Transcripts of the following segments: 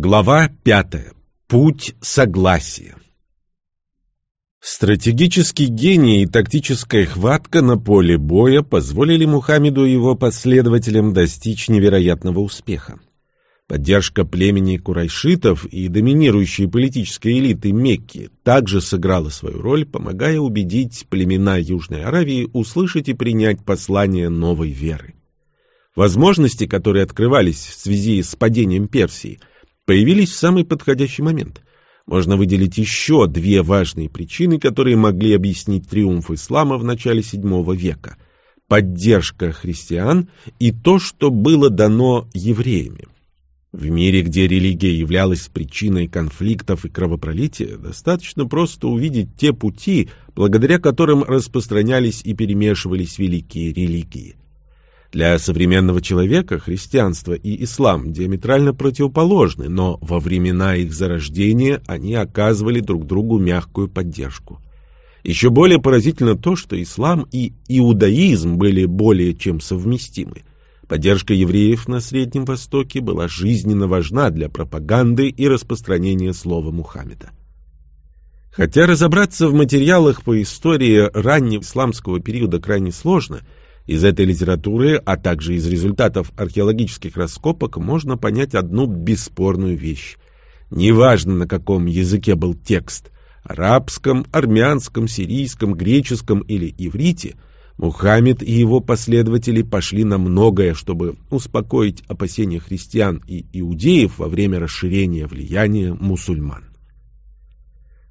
Глава пятая. Путь согласия. Стратегический гений и тактическая хватка на поле боя позволили Мухаммеду и его последователям достичь невероятного успеха. Поддержка племени курайшитов и доминирующей политической элиты Мекки также сыграла свою роль, помогая убедить племена Южной Аравии услышать и принять послание новой веры. Возможности, которые открывались в связи с падением Персии, появились в самый подходящий момент. Можно выделить еще две важные причины, которые могли объяснить триумф ислама в начале VII века. Поддержка христиан и то, что было дано евреями. В мире, где религия являлась причиной конфликтов и кровопролития, достаточно просто увидеть те пути, благодаря которым распространялись и перемешивались великие религии. Для современного человека христианство и ислам диаметрально противоположны, но во времена их зарождения они оказывали друг другу мягкую поддержку. Еще более поразительно то, что ислам и иудаизм были более чем совместимы. Поддержка евреев на Среднем Востоке была жизненно важна для пропаганды и распространения слова Мухаммеда. Хотя разобраться в материалах по истории раннего исламского периода крайне сложно – из этой литературы, а также из результатов археологических раскопок можно понять одну бесспорную вещь. Неважно, на каком языке был текст – арабском, армянском, сирийском, греческом или иврите – Мухаммед и его последователи пошли на многое, чтобы успокоить опасения христиан и иудеев во время расширения влияния мусульман.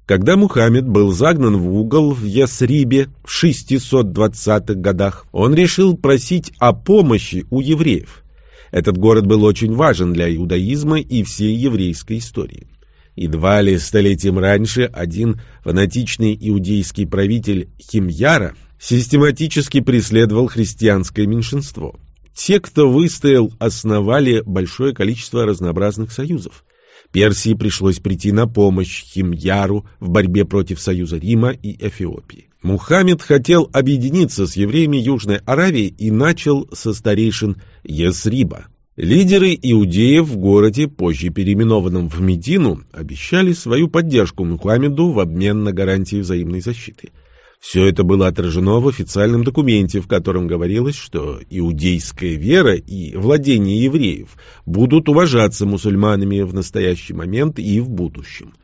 Когда Мухаммед был загнан в угол в Ясрибе в 620-х годах, он решил просить о помощи у евреев. Этот город был очень важен для иудаизма и всей еврейской истории. Едва ли столетием раньше один фанатичный иудейский правитель Химьяра систематически преследовал христианское меньшинство. Те, кто выстоял, основали большое количество разнообразных союзов. Персии пришлось прийти на помощь Химьяру в борьбе против союза Рима и Эфиопии. Мухаммед хотел объединиться с евреями Южной Аравии и начал со старейшин Есриба. Лидеры иудеев в городе, позже переименованном в Медину, обещали свою поддержку Мухаммеду в обмен на гарантии взаимной защиты – все это было отражено в официальном документе, в котором говорилось, что иудейская вера и владение евреев будут уважаться мусульманами в настоящий момент и в будущем.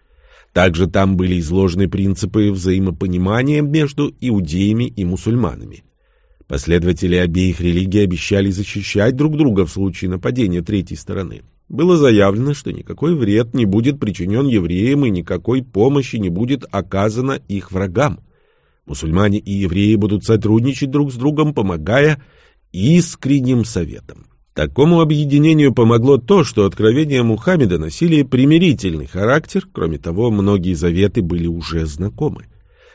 Также там были изложены принципы взаимопонимания между иудеями и мусульманами. Последователи обеих религий обещали защищать друг друга в случае нападения третьей стороны. Было заявлено, что никакой вред не будет причинен евреям и никакой помощи не будет оказано их врагам. Мусульмане и евреи будут сотрудничать друг с другом, помогая искренним советам. Такому объединению помогло то, что откровения Мухаммеда носили примирительный характер, кроме того, многие заветы были уже знакомы.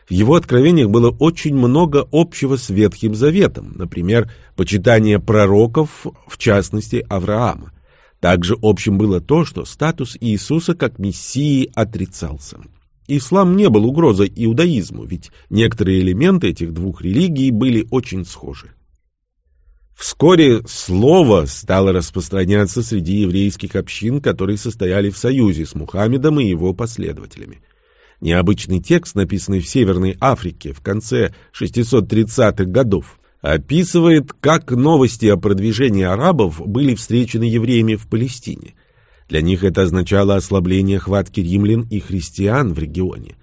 В его откровениях было очень много общего с Ветхим Заветом, например, почитание пророков, в частности Авраама. Также общим было то, что статус Иисуса как Мессии отрицался. Ислам не был угрозой иудаизму, ведь некоторые элементы этих двух религий были очень схожи. Вскоре слово стало распространяться среди еврейских общин, которые состояли в союзе с Мухаммедом и его последователями. Необычный текст, написанный в Северной Африке в конце 630-х годов, описывает, как новости о продвижении арабов были встречены евреями в Палестине – для них это означало ослабление хватки римлян и христиан в регионе.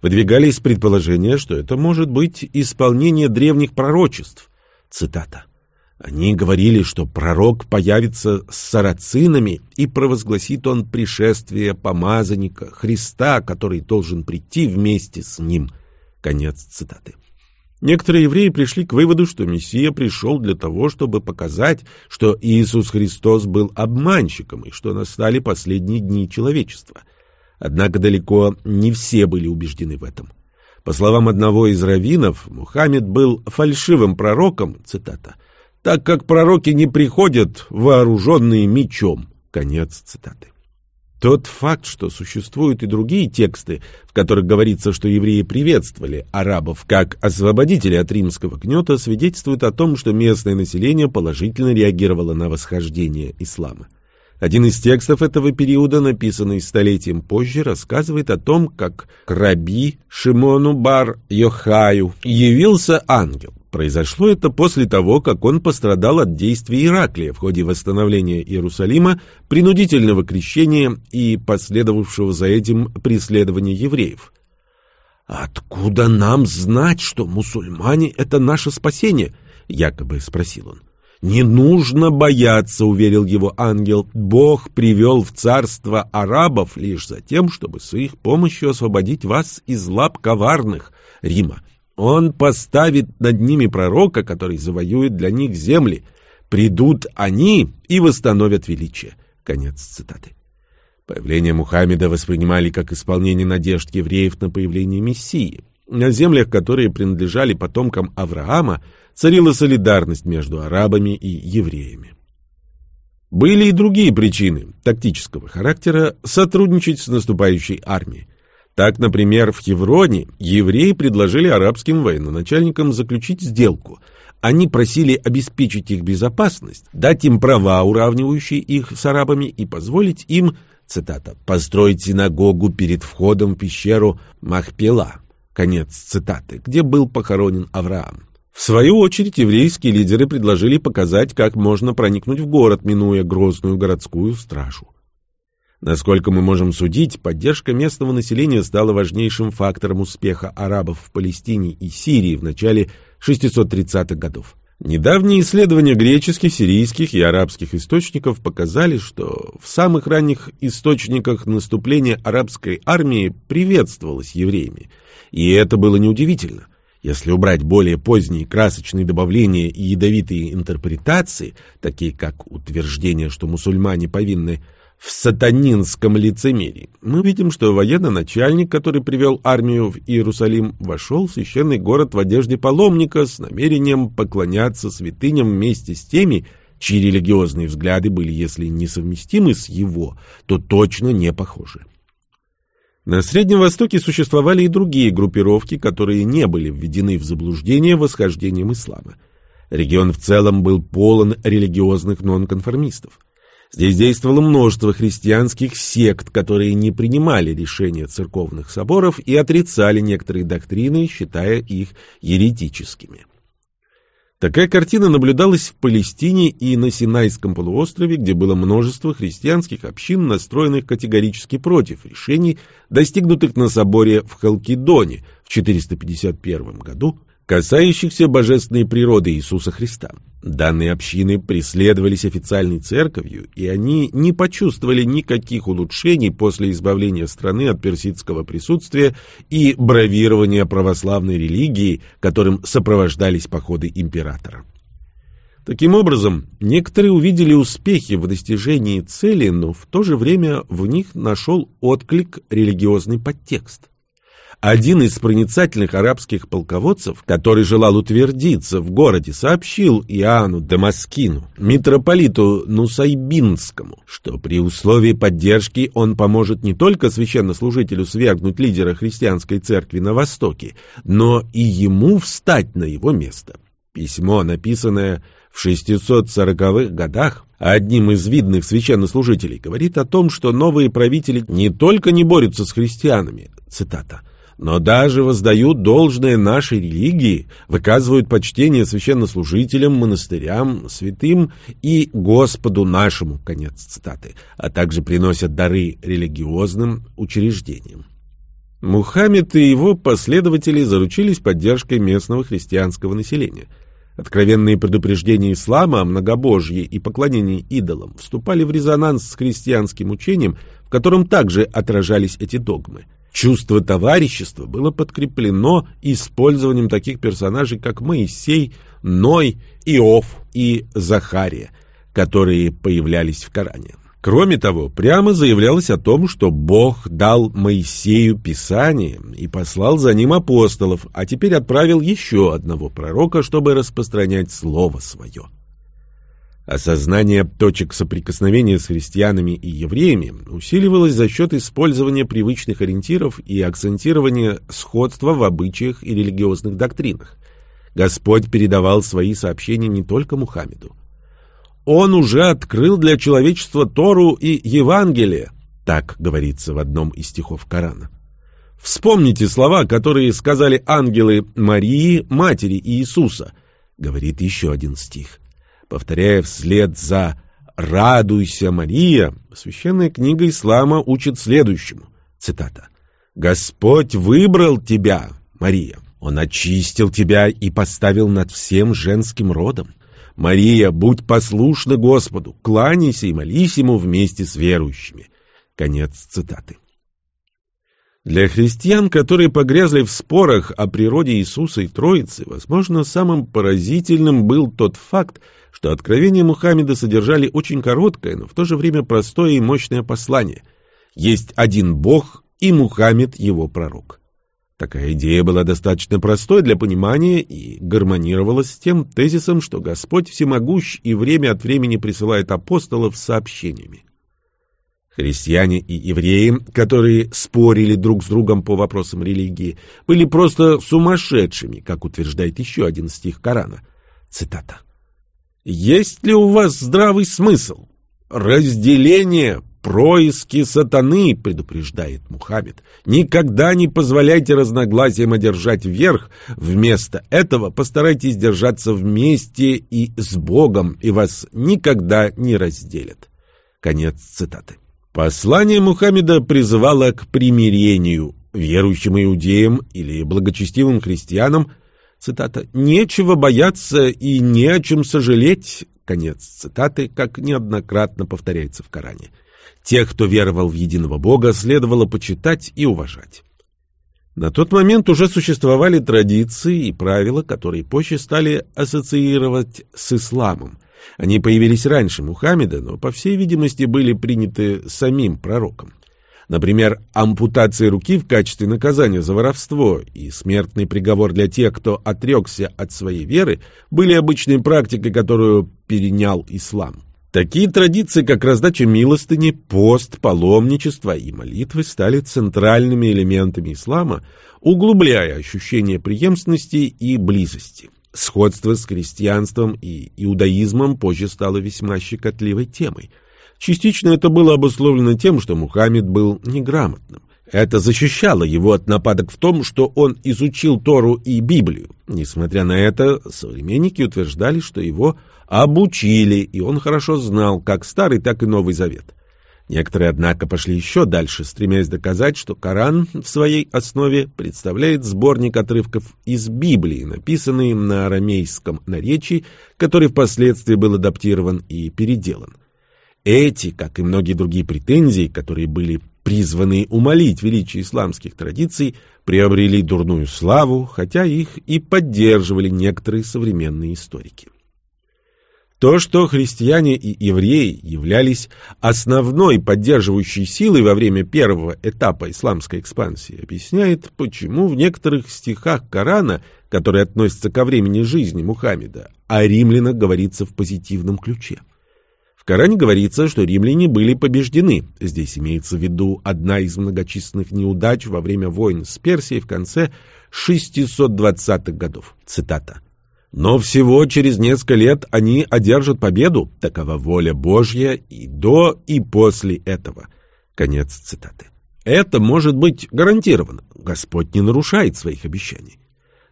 Выдвигались предположения, что это может быть исполнение древних пророчеств. Цитата. Они говорили, что пророк появится с сарацинами и провозгласит он пришествие помазанника, Христа, который должен прийти вместе с ним. Конец цитаты. Некоторые евреи пришли к выводу, что Мессия пришел для того, чтобы показать, что Иисус Христос был обманщиком и что настали последние дни человечества. Однако далеко не все были убеждены в этом. По словам одного из раввинов, Мухаммед был фальшивым пророком, цитата, так как пророки не приходят вооруженные мечом, конец цитаты. Тот факт, что существуют и другие тексты, в которых говорится, что евреи приветствовали арабов как освободителей от римского гнета, свидетельствует о том, что местное население положительно реагировало на восхождение ислама. Один из текстов этого периода, написанный столетием позже, рассказывает о том, как к раби Шимону бар Йохаю явился ангел. Произошло это после того, как он пострадал от действий Ираклия в ходе восстановления Иерусалима, принудительного крещения и последовавшего за этим преследования евреев. «Откуда нам знать, что мусульмане — это наше спасение?» — якобы спросил он. «Не нужно бояться», — уверил его ангел. «Бог привел в царство арабов лишь за тем, чтобы с их помощью освободить вас из лап коварных Рима. Он поставит над ними пророка, который завоюет для них земли. Придут они и восстановят величие». Конец цитаты. Появление Мухаммеда воспринимали как исполнение надежд евреев на появление Мессии. На землях, которые принадлежали потомкам Авраама, царила солидарность между арабами и евреями. Были и другие причины тактического характера сотрудничать с наступающей армией. Так, например, в Хевроне евреи предложили арабским военачальникам заключить сделку. Они просили обеспечить их безопасность, дать им права, уравнивающие их с арабами, и позволить им, цитата, «построить синагогу перед входом в пещеру Махпела», конец цитаты, где был похоронен Авраам. В свою очередь, еврейские лидеры предложили показать, как можно проникнуть в город, минуя грозную городскую стражу. Насколько мы можем судить, поддержка местного населения стала важнейшим фактором успеха арабов в Палестине и Сирии в начале 630-х годов. Недавние исследования греческих, сирийских и арабских источников показали, что в самых ранних источниках наступление арабской армии приветствовалось евреями. И это было неудивительно. Если убрать более поздние красочные добавления и ядовитые интерпретации, такие как утверждение, что мусульмане повинны в сатанинском лицемерии, мы видим, что военно-начальник, который привел армию в Иерусалим, вошел в священный город в одежде паломника с намерением поклоняться святыням вместе с теми, чьи религиозные взгляды были, если несовместимы с его, то точно не похожи. На Среднем Востоке существовали и другие группировки, которые не были введены в заблуждение восхождением ислама. Регион в целом был полон религиозных нонконформистов. Здесь действовало множество христианских сект, которые не принимали решения церковных соборов и отрицали некоторые доктрины, считая их еретическими. Такая картина наблюдалась в Палестине и на Синайском полуострове, где было множество христианских общин, настроенных категорически против решений, достигнутых на соборе в Халкидоне в 451 году касающихся божественной природы Иисуса Христа. Данные общины преследовались официальной церковью, и они не почувствовали никаких улучшений после избавления страны от персидского присутствия и бравирования православной религии, которым сопровождались походы императора. Таким образом, некоторые увидели успехи в достижении цели, но в то же время в них нашел отклик религиозный подтекст. Один из проницательных арабских полководцев, который желал утвердиться в городе, сообщил Иоанну Дамаскину, митрополиту Нусайбинскому, что при условии поддержки он поможет не только священнослужителю свергнуть лидера христианской церкви на Востоке, но и ему встать на его место. Письмо, написанное в 640-х годах, одним из видных священнослужителей, говорит о том, что новые правители не только не борются с христианами, цитата, но даже воздают должное нашей религии, выказывают почтение священнослужителям, монастырям, святым и Господу нашему, конец цитаты, а также приносят дары религиозным учреждениям. Мухаммед и его последователи заручились поддержкой местного христианского населения. Откровенные предупреждения ислама о многобожье и поклонении идолам вступали в резонанс с христианским учением, в котором также отражались эти догмы – Чувство товарищества было подкреплено использованием таких персонажей, как Моисей, Ной, Иов и Захария, которые появлялись в Коране. Кроме того, прямо заявлялось о том, что Бог дал Моисею Писание и послал за ним апостолов, а теперь отправил еще одного пророка, чтобы распространять Слово Свое. Осознание точек соприкосновения с христианами и евреями усиливалось за счет использования привычных ориентиров и акцентирования сходства в обычаях и религиозных доктринах. Господь передавал свои сообщения не только Мухаммеду. Он уже открыл для человечества Тору и Евангелие, так говорится в одном из стихов Корана. Вспомните слова, которые сказали ангелы Марии, матери Иисуса, говорит еще один стих. Повторяя вслед за «Радуйся, Мария», священная книга ислама учит следующему. Цитата. «Господь выбрал тебя, Мария. Он очистил тебя и поставил над всем женским родом. Мария, будь послушна Господу, кланяйся и молись Ему вместе с верующими». Конец цитаты. Для христиан, которые погрязли в спорах о природе Иисуса и Троицы, возможно, самым поразительным был тот факт, что откровения Мухаммеда содержали очень короткое, но в то же время простое и мощное послание. Есть один Бог, и Мухаммед его пророк. Такая идея была достаточно простой для понимания и гармонировала с тем тезисом, что Господь всемогущ и время от времени присылает апостолов с сообщениями. Христиане и евреи, которые спорили друг с другом по вопросам религии, были просто сумасшедшими, как утверждает еще один стих Корана. Цитата. «Есть ли у вас здравый смысл? Разделение, происки сатаны, предупреждает Мухаммед. Никогда не позволяйте разногласиям одержать верх. Вместо этого постарайтесь держаться вместе и с Богом, и вас никогда не разделят. Конец цитаты. Послание Мухаммеда призывало к примирению верующим иудеям или благочестивым христианам, цитата, «нечего бояться и не о чем сожалеть», конец цитаты, как неоднократно повторяется в Коране. Тех, кто веровал в единого Бога, следовало почитать и уважать. На тот момент уже существовали традиции и правила, которые позже стали ассоциировать с исламом, они появились раньше Мухаммеда, но, по всей видимости, были приняты самим пророком. Например, ампутация руки в качестве наказания за воровство и смертный приговор для тех, кто отрекся от своей веры, были обычной практикой, которую перенял ислам. Такие традиции, как раздача милостыни, пост, паломничество и молитвы, стали центральными элементами ислама, углубляя ощущение преемственности и близости. Сходство с христианством и иудаизмом позже стало весьма щекотливой темой. Частично это было обусловлено тем, что Мухаммед был неграмотным. Это защищало его от нападок в том, что он изучил Тору и Библию. Несмотря на это, современники утверждали, что его обучили, и он хорошо знал как Старый, так и Новый Завет. Некоторые, однако, пошли еще дальше, стремясь доказать, что Коран в своей основе представляет сборник отрывков из Библии, написанный на арамейском наречии, который впоследствии был адаптирован и переделан. Эти, как и многие другие претензии, которые были призваны умолить величие исламских традиций, приобрели дурную славу, хотя их и поддерживали некоторые современные историки. То, что христиане и евреи являлись основной поддерживающей силой во время первого этапа исламской экспансии, объясняет, почему в некоторых стихах Корана, которые относятся ко времени жизни Мухаммеда, о римлянах говорится в позитивном ключе. Коране говорится, что римляне были побеждены. Здесь имеется в виду одна из многочисленных неудач во время войн с Персией в конце 620-х годов. Цитата. Но всего через несколько лет они одержат победу. Такова воля Божья и до, и после этого. Конец цитаты. Это может быть гарантировано. Господь не нарушает своих обещаний.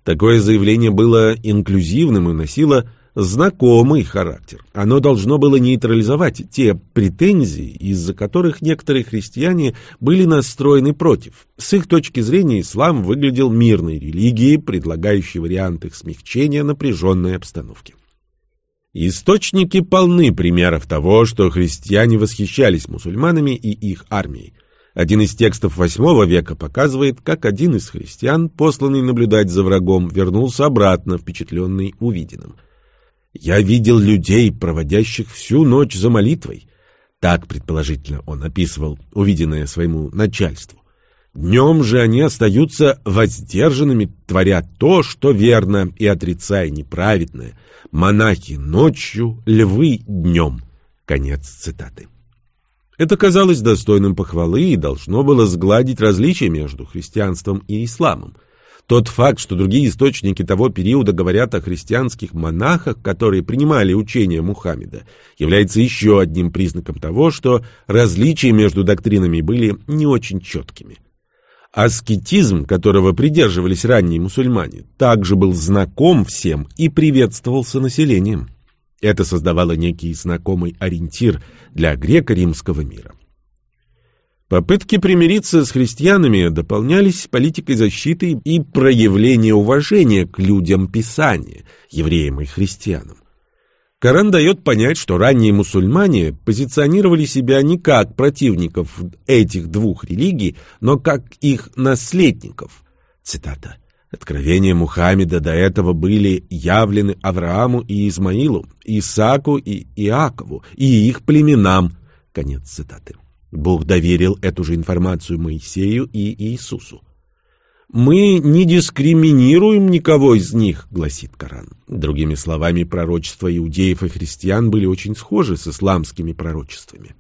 Такое заявление было инклюзивным и носило знакомый характер. Оно должно было нейтрализовать те претензии, из-за которых некоторые христиане были настроены против. С их точки зрения ислам выглядел мирной религией, предлагающей вариант их смягчения напряженной обстановки. Источники полны примеров того, что христиане восхищались мусульманами и их армией. Один из текстов VIII века показывает, как один из христиан, посланный наблюдать за врагом, вернулся обратно, впечатленный увиденным – я видел людей, проводящих всю ночь за молитвой. Так, предположительно, он описывал увиденное своему начальству. Днем же они остаются воздержанными, творя то, что верно, и отрицая неправедное. Монахи ночью, львы днем. Конец цитаты. Это казалось достойным похвалы и должно было сгладить различия между христианством и исламом. Тот факт, что другие источники того периода говорят о христианских монахах, которые принимали учение Мухаммеда, является еще одним признаком того, что различия между доктринами были не очень четкими. Аскетизм, которого придерживались ранние мусульмане, также был знаком всем и приветствовался населением. Это создавало некий знакомый ориентир для греко-римского мира. Попытки примириться с христианами дополнялись политикой защиты и проявления уважения к людям Писания, евреям и христианам. Коран дает понять, что ранние мусульмане позиционировали себя не как противников этих двух религий, но как их наследников. Цитата. Откровения Мухаммеда до этого были явлены Аврааму и Измаилу, Исааку и Иакову, и их племенам. Конец цитаты. Бог доверил эту же информацию Моисею и Иисусу. «Мы не дискриминируем никого из них», — гласит Коран. Другими словами, пророчества иудеев и христиан были очень схожи с исламскими пророчествами.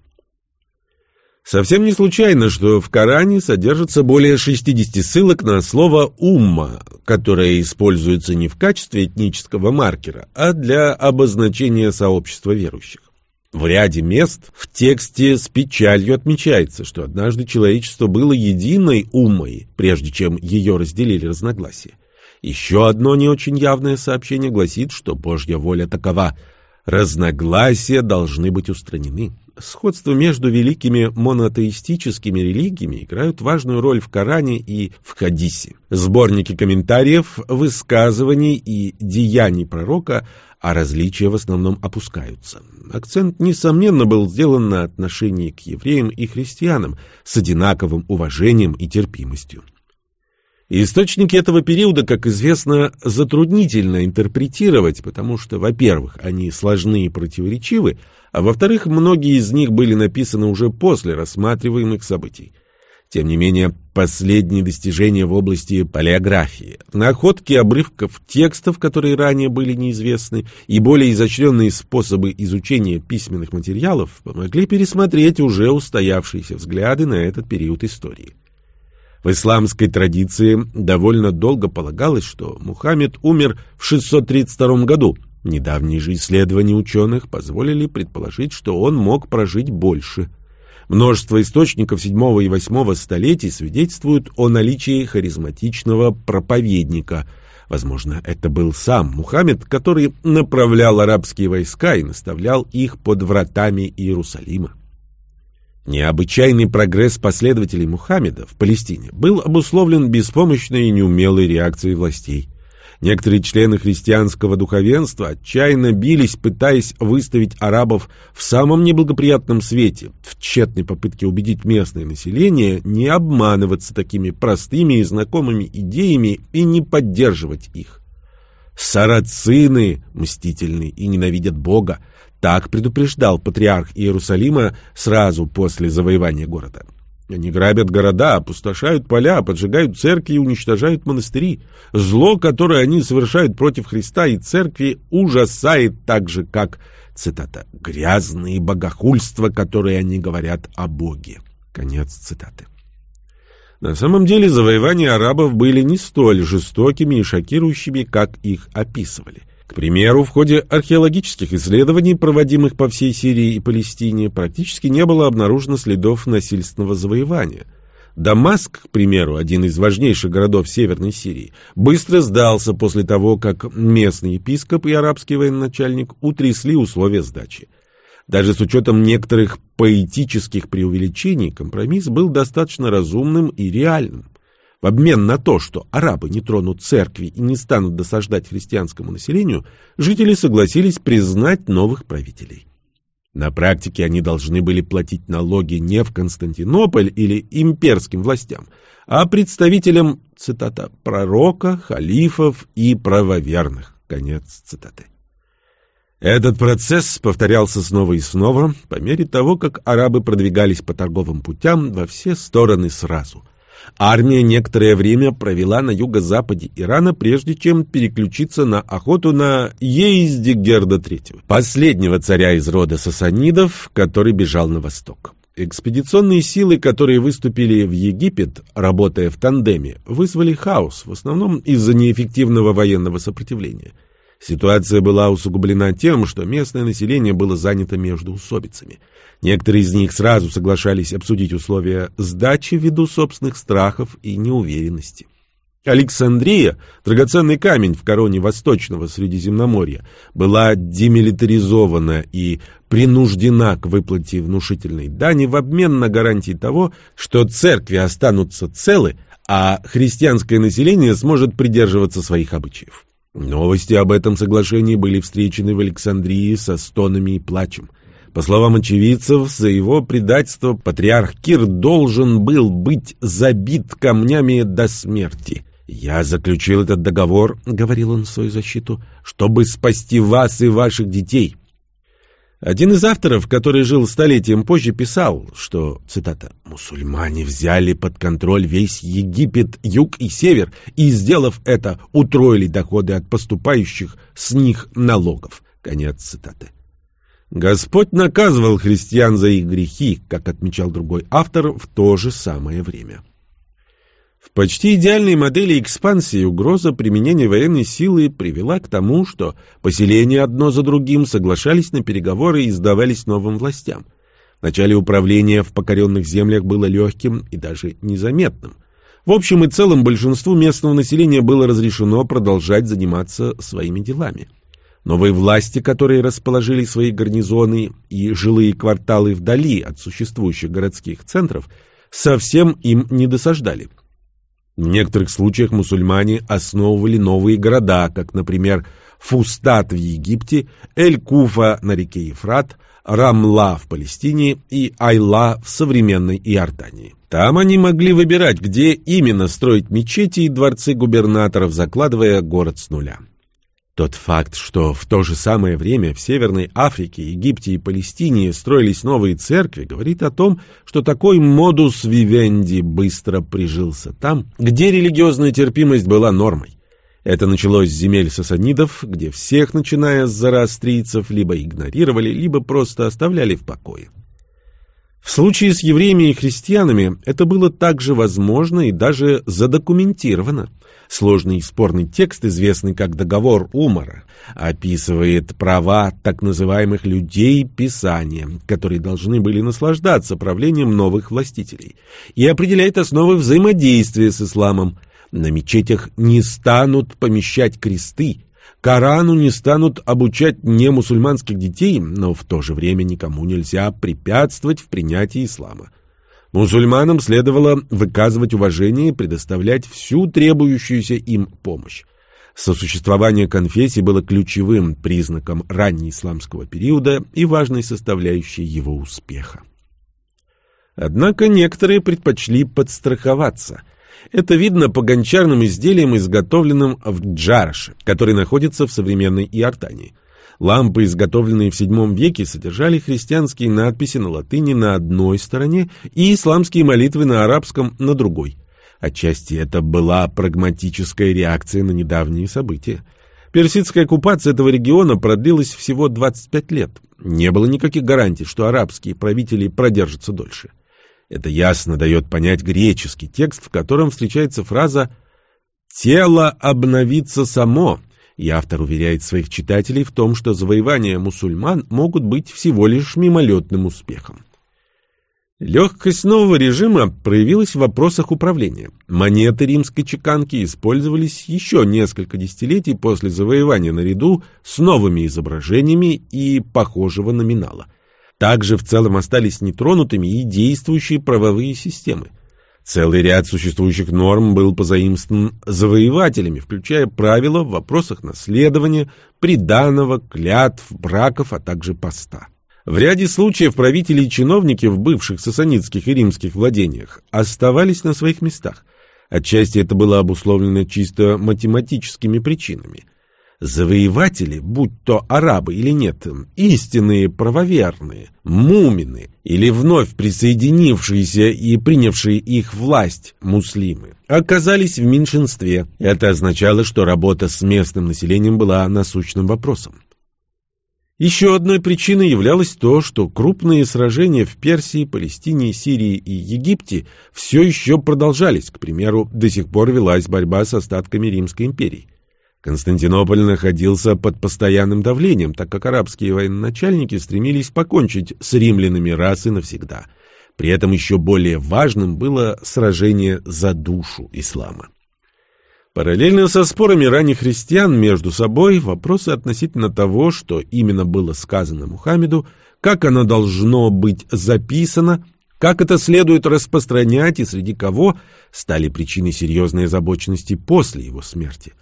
Совсем не случайно, что в Коране содержится более 60 ссылок на слово «умма», которое используется не в качестве этнического маркера, а для обозначения сообщества верующих. В ряде мест в тексте с печалью отмечается, что однажды человечество было единой умой, прежде чем ее разделили разногласия. Еще одно не очень явное сообщение гласит, что Божья воля такова – разногласия должны быть устранены. Сходство между великими монотеистическими религиями играют важную роль в Коране и в Хадисе. Сборники комментариев, высказываний и деяний пророка – а различия в основном опускаются. Акцент, несомненно, был сделан на отношении к евреям и христианам с одинаковым уважением и терпимостью. Источники этого периода, как известно, затруднительно интерпретировать, потому что, во-первых, они сложны и противоречивы, а во-вторых, многие из них были написаны уже после рассматриваемых событий. Тем не менее, последние достижения в области палеографии, находки обрывков текстов, которые ранее были неизвестны, и более изощренные способы изучения письменных материалов помогли пересмотреть уже устоявшиеся взгляды на этот период истории. В исламской традиции довольно долго полагалось, что Мухаммед умер в 632 году. Недавние же исследования ученых позволили предположить, что он мог прожить больше – Множество источников VII и VIII столетий свидетельствуют о наличии харизматичного проповедника. Возможно, это был сам Мухаммед, который направлял арабские войска и наставлял их под вратами Иерусалима. Необычайный прогресс последователей Мухаммеда в Палестине был обусловлен беспомощной и неумелой реакцией властей. Некоторые члены христианского духовенства отчаянно бились, пытаясь выставить арабов в самом неблагоприятном свете, в тщетной попытке убедить местное население не обманываться такими простыми и знакомыми идеями и не поддерживать их. Сарацины мстительны и ненавидят Бога. Так предупреждал патриарх Иерусалима сразу после завоевания города. Они грабят города, опустошают поля, поджигают церкви и уничтожают монастыри. Зло, которое они совершают против Христа и церкви, ужасает так же, как, цитата, «грязные богохульства, которые они говорят о Боге». Конец цитаты. На самом деле завоевания арабов были не столь жестокими и шокирующими, как их описывали. К примеру, в ходе археологических исследований, проводимых по всей Сирии и Палестине, практически не было обнаружено следов насильственного завоевания. Дамаск, к примеру, один из важнейших городов Северной Сирии, быстро сдался после того, как местный епископ и арабский военачальник утрясли условия сдачи. Даже с учетом некоторых поэтических преувеличений, компромисс был достаточно разумным и реальным. В обмен на то, что арабы не тронут церкви и не станут досаждать христианскому населению, жители согласились признать новых правителей. На практике они должны были платить налоги не в Константинополь или имперским властям, а представителям, цитата, пророка, халифов и правоверных. Конец цитаты. Этот процесс повторялся снова и снова по мере того, как арабы продвигались по торговым путям во все стороны сразу – Армия некоторое время провела на юго-западе Ирана, прежде чем переключиться на охоту на Еиздигерда III, последнего царя из рода сасанидов, который бежал на восток. Экспедиционные силы, которые выступили в Египет, работая в тандеме, вызвали хаос, в основном из-за неэффективного военного сопротивления. Ситуация была усугублена тем, что местное население было занято между усобицами. Некоторые из них сразу соглашались обсудить условия сдачи ввиду собственных страхов и неуверенности. Александрия, драгоценный камень в короне Восточного Средиземноморья, была демилитаризована и принуждена к выплате внушительной дани в обмен на гарантии того, что церкви останутся целы, а христианское население сможет придерживаться своих обычаев. Новости об этом соглашении были встречены в Александрии со стонами и плачем. По словам очевидцев, за его предательство патриарх Кир должен был быть забит камнями до смерти. «Я заключил этот договор», — говорил он в свою защиту, — «чтобы спасти вас и ваших детей». Один из авторов, который жил столетием позже, писал, что, цитата, «мусульмане взяли под контроль весь Египет, юг и север, и, сделав это, утроили доходы от поступающих с них налогов». Конец цитаты. Господь наказывал христиан за их грехи, как отмечал другой автор, в то же самое время. В почти идеальной модели экспансии угроза применения военной силы привела к тому, что поселения одно за другим соглашались на переговоры и сдавались новым властям. Начале управление в покоренных землях было легким и даже незаметным. В общем и целом большинству местного населения было разрешено продолжать заниматься своими делами. Новые власти, которые расположили свои гарнизоны и жилые кварталы вдали от существующих городских центров, совсем им не досаждали – в некоторых случаях мусульмане основывали новые города, как, например, Фустат в Египте, Эль-Куфа на реке Ефрат, Рамла в Палестине и Айла в современной Иордании. Там они могли выбирать, где именно строить мечети и дворцы губернаторов, закладывая город с нуля. Тот факт, что в то же самое время в Северной Африке, Египте и Палестине строились новые церкви, говорит о том, что такой модус вивенди быстро прижился там, где религиозная терпимость была нормой. Это началось с земель сасанидов, где всех, начиная с зороастрийцев, либо игнорировали, либо просто оставляли в покое. В случае с евреями и христианами это было также возможно и даже задокументировано. Сложный и спорный текст, известный как договор Умара, описывает права так называемых людей Писания, которые должны были наслаждаться правлением новых властителей, и определяет основы взаимодействия с исламом. На мечетях не станут помещать кресты, Корану не станут обучать немусульманских детей, но в то же время никому нельзя препятствовать в принятии ислама. Мусульманам следовало выказывать уважение и предоставлять всю требующуюся им помощь. Сосуществование конфессий было ключевым признаком раннеисламского периода и важной составляющей его успеха. Однако некоторые предпочли подстраховаться. Это видно по гончарным изделиям, изготовленным в Джарше, который находится в современной Иордании. Лампы, изготовленные в VII веке, содержали христианские надписи на латыни на одной стороне и исламские молитвы на арабском на другой. Отчасти это была прагматическая реакция на недавние события. Персидская оккупация этого региона продлилась всего 25 лет. Не было никаких гарантий, что арабские правители продержатся дольше. Это ясно дает понять греческий текст, в котором встречается фраза «тело обновится само», и автор уверяет своих читателей в том, что завоевания мусульман могут быть всего лишь мимолетным успехом. Легкость нового режима проявилась в вопросах управления. Монеты римской чеканки использовались еще несколько десятилетий после завоевания наряду с новыми изображениями и похожего номинала. Также в целом остались нетронутыми и действующие правовые системы. Целый ряд существующих норм был позаимствован завоевателями, включая правила в вопросах наследования, приданого, клятв, браков, а также поста. В ряде случаев правители и чиновники в бывших сасанидских и римских владениях оставались на своих местах. Отчасти это было обусловлено чисто математическими причинами. Завоеватели, будь то арабы или нет, истинные правоверные, мумины или вновь присоединившиеся и принявшие их власть муслимы, оказались в меньшинстве. Это означало, что работа с местным населением была насущным вопросом. Еще одной причиной являлось то, что крупные сражения в Персии, Палестине, Сирии и Египте все еще продолжались. К примеру, до сих пор велась борьба с остатками Римской империи. Константинополь находился под постоянным давлением, так как арабские военачальники стремились покончить с римлянами раз и навсегда. При этом еще более важным было сражение за душу ислама. Параллельно со спорами ранних христиан между собой вопросы относительно того, что именно было сказано Мухаммеду, как оно должно быть записано, как это следует распространять и среди кого, стали причиной серьезной озабоченности после его смерти –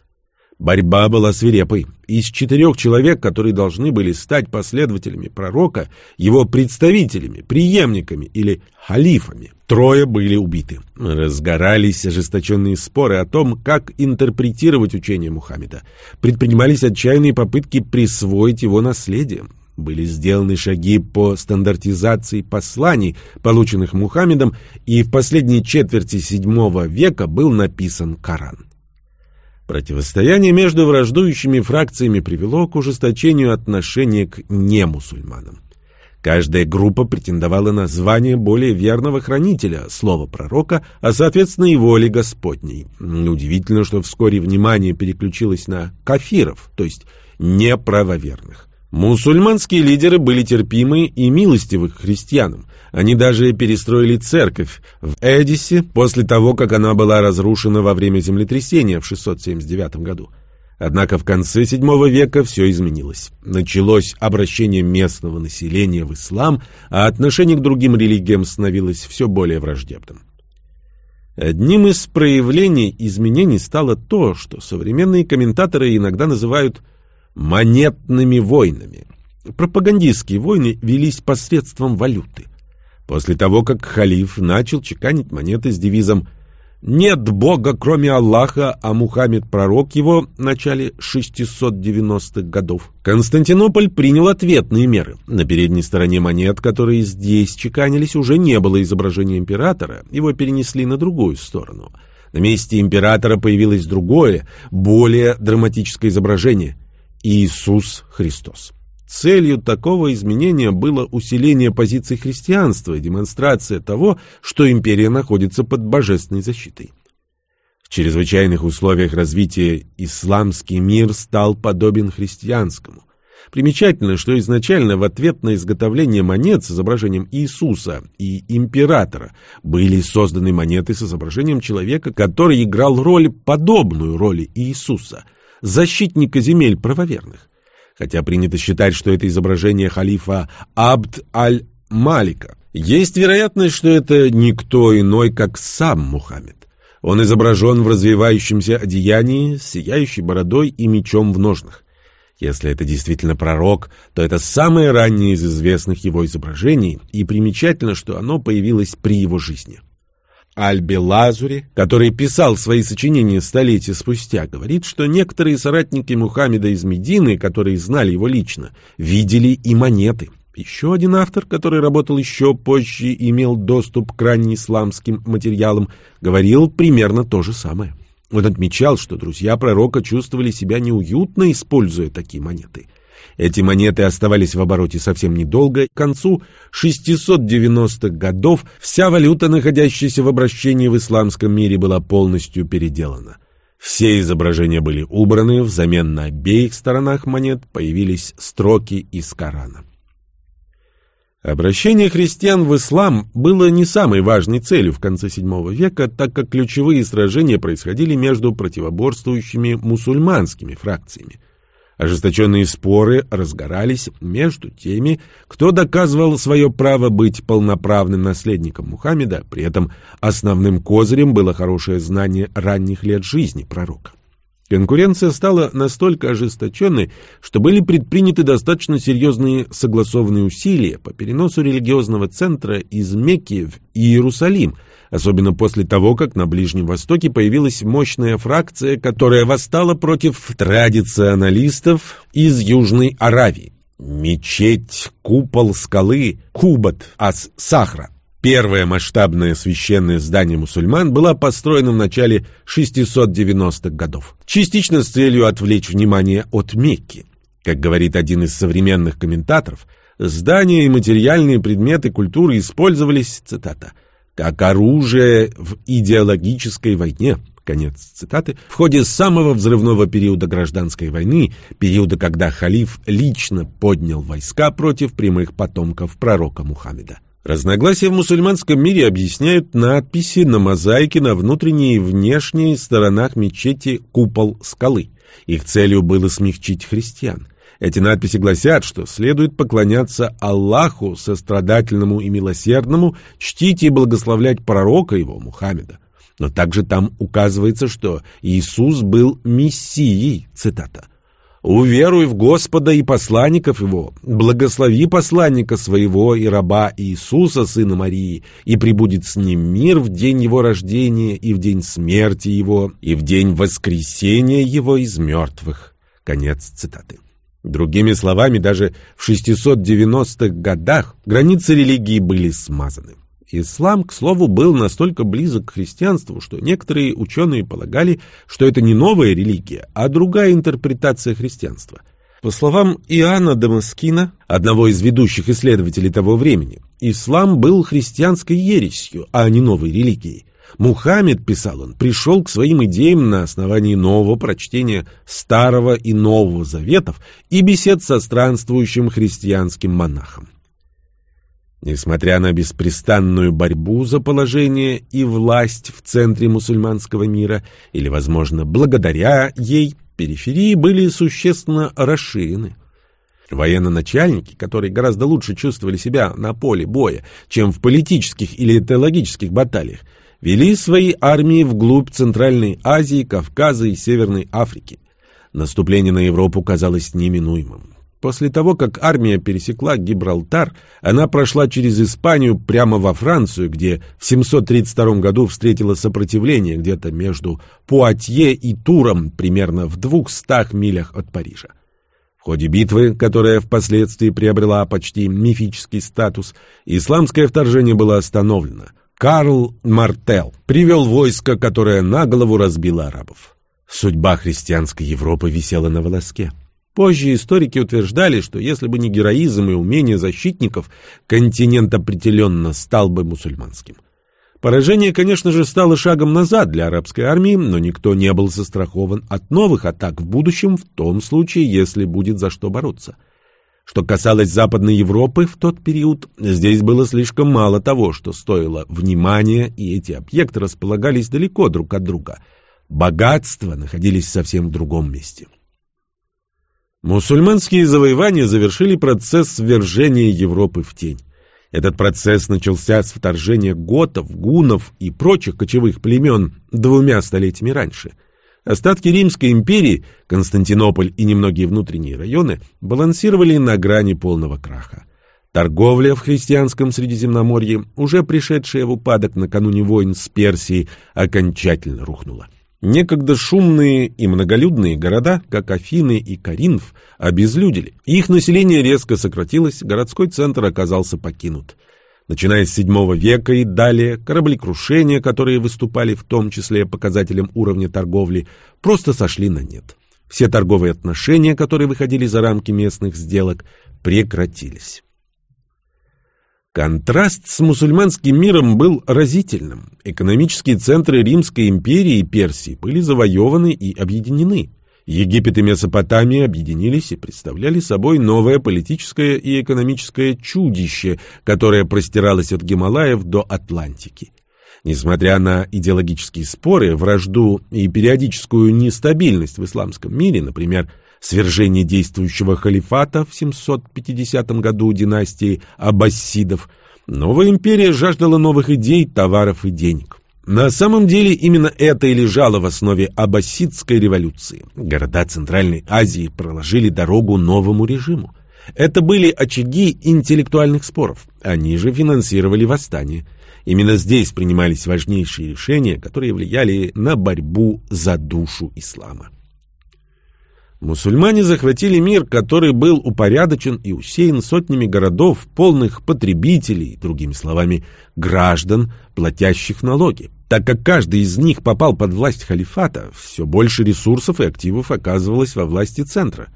Борьба была свирепой. Из четырех человек, которые должны были стать последователями пророка, его представителями, преемниками или халифами, трое были убиты. Разгорались ожесточенные споры о том, как интерпретировать учение Мухаммеда. Предпринимались отчаянные попытки присвоить его наследие. Были сделаны шаги по стандартизации посланий, полученных Мухаммедом, и в последней четверти VII века был написан Коран. Противостояние между враждующими фракциями привело к ужесточению отношения к немусульманам. Каждая группа претендовала на звание более верного хранителя слова пророка, а соответственно и воли Господней. Неудивительно, что вскоре внимание переключилось на кафиров, то есть неправоверных. Мусульманские лидеры были терпимы и милостивы к христианам. Они даже перестроили церковь в Эдисе после того, как она была разрушена во время землетрясения в 679 году. Однако в конце VII века все изменилось. Началось обращение местного населения в ислам, а отношение к другим религиям становилось все более враждебным. Одним из проявлений изменений стало то, что современные комментаторы иногда называют монетными войнами. Пропагандистские войны велись посредством валюты. После того, как халиф начал чеканить монеты с девизом «Нет Бога, кроме Аллаха, а Мухаммед – пророк его» в начале 690-х годов, Константинополь принял ответные меры. На передней стороне монет, которые здесь чеканились, уже не было изображения императора, его перенесли на другую сторону. На месте императора появилось другое, более драматическое изображение – Иисус Христос. Целью такого изменения было усиление позиций христианства и демонстрация того, что империя находится под божественной защитой. В чрезвычайных условиях развития исламский мир стал подобен христианскому. Примечательно, что изначально в ответ на изготовление монет с изображением Иисуса и императора были созданы монеты с изображением человека, который играл роль, подобную роли Иисуса – защитника земель правоверных. Хотя принято считать, что это изображение халифа Абд аль-Малика. Есть вероятность, что это никто иной, как сам Мухаммед. Он изображен в развивающемся одеянии, сияющей бородой и мечом в ножнах. Если это действительно пророк, то это самое раннее из известных его изображений, и примечательно, что оно появилось при его жизни. Альбе Лазури, который писал свои сочинения столетия спустя, говорит, что некоторые соратники Мухаммеда из Медины, которые знали его лично, видели и монеты. Еще один автор, который работал еще позже и имел доступ к раннеисламским материалам, говорил примерно то же самое. Он отмечал, что друзья пророка чувствовали себя неуютно, используя такие монеты – эти монеты оставались в обороте совсем недолго. К концу 690-х годов вся валюта, находящаяся в обращении в исламском мире, была полностью переделана. Все изображения были убраны, взамен на обеих сторонах монет появились строки из Корана. Обращение христиан в ислам было не самой важной целью в конце VII века, так как ключевые сражения происходили между противоборствующими мусульманскими фракциями. Ожесточенные споры разгорались между теми, кто доказывал свое право быть полноправным наследником Мухаммеда, при этом основным козырем было хорошее знание ранних лет жизни пророка. Конкуренция стала настолько ожесточенной, что были предприняты достаточно серьезные согласованные усилия по переносу религиозного центра из Мекки в Иерусалим – особенно после того, как на Ближнем Востоке появилась мощная фракция, которая восстала против традиционалистов из Южной Аравии. Мечеть, купол скалы, Кубат, Ас-Сахра. Первое масштабное священное здание мусульман было построено в начале 690-х годов, частично с целью отвлечь внимание от Мекки. Как говорит один из современных комментаторов, здания и материальные предметы культуры использовались, цитата, как оружие в идеологической войне. Конец цитаты. В ходе самого взрывного периода гражданской войны, периода, когда халиф лично поднял войска против прямых потомков пророка Мухаммеда. Разногласия в мусульманском мире объясняют надписи на мозаике на внутренней и внешней сторонах мечети «Купол скалы». Их целью было смягчить христиан. Эти надписи гласят, что следует поклоняться Аллаху, сострадательному и милосердному, чтить и благословлять пророка его, Мухаммеда. Но также там указывается, что Иисус был Мессией, цитата. «Уверуй в Господа и посланников Его, благослови посланника своего и раба Иисуса, сына Марии, и прибудет с ним мир в день его рождения и в день смерти его, и в день воскресения его из мертвых». Конец цитаты. Другими словами, даже в 690-х годах границы религии были смазаны. Ислам, к слову, был настолько близок к христианству, что некоторые ученые полагали, что это не новая религия, а другая интерпретация христианства. По словам Иоанна Дамаскина, одного из ведущих исследователей того времени, ислам был христианской ересью, а не новой религией. Мухаммед, писал он, пришел к своим идеям на основании нового прочтения Старого и Нового Заветов и бесед со странствующим христианским монахом. Несмотря на беспрестанную борьбу за положение и власть в центре мусульманского мира, или, возможно, благодаря ей, периферии были существенно расширены. Военно-начальники, которые гораздо лучше чувствовали себя на поле боя, чем в политических или теологических баталиях, вели свои армии вглубь Центральной Азии, Кавказа и Северной Африки. Наступление на Европу казалось неминуемым. После того, как армия пересекла Гибралтар, она прошла через Испанию прямо во Францию, где в 732 году встретила сопротивление где-то между Пуатье и Туром, примерно в двухстах милях от Парижа. В ходе битвы, которая впоследствии приобрела почти мифический статус, исламское вторжение было остановлено – Карл Мартел привел войско, которое на голову разбило арабов. Судьба христианской Европы висела на волоске. Позже историки утверждали, что если бы не героизм и умение защитников, континент определенно стал бы мусульманским. Поражение, конечно же, стало шагом назад для арабской армии, но никто не был застрахован от новых атак в будущем в том случае, если будет за что бороться. Что касалось Западной Европы в тот период, здесь было слишком мало того, что стоило внимания, и эти объекты располагались далеко друг от друга. Богатства находились совсем в другом месте. Мусульманские завоевания завершили процесс свержения Европы в тень. Этот процесс начался с вторжения готов, гунов и прочих кочевых племен двумя столетиями раньше – Остатки Римской империи, Константинополь и немногие внутренние районы балансировали на грани полного краха. Торговля в христианском Средиземноморье, уже пришедшая в упадок накануне войн с Персией, окончательно рухнула. Некогда шумные и многолюдные города, как Афины и Каринф, обезлюдили. Их население резко сократилось, городской центр оказался покинут. Начиная с VII века и далее, кораблекрушения, которые выступали в том числе показателем уровня торговли, просто сошли на нет. Все торговые отношения, которые выходили за рамки местных сделок, прекратились. Контраст с мусульманским миром был разительным. Экономические центры Римской империи и Персии были завоеваны и объединены. Египет и Месопотамия объединились и представляли собой новое политическое и экономическое чудище, которое простиралось от Гималаев до Атлантики. Несмотря на идеологические споры, вражду и периодическую нестабильность в исламском мире, например, свержение действующего халифата в 750 году династии аббасидов, новая империя жаждала новых идей, товаров и денег. На самом деле именно это и лежало в основе аббасидской революции. Города Центральной Азии проложили дорогу новому режиму. Это были очаги интеллектуальных споров. Они же финансировали восстание. Именно здесь принимались важнейшие решения, которые влияли на борьбу за душу ислама. Мусульмане захватили мир, который был упорядочен и усеян сотнями городов, полных потребителей, другими словами, граждан, платящих налоги. Так как каждый из них попал под власть халифата, все больше ресурсов и активов оказывалось во власти центра.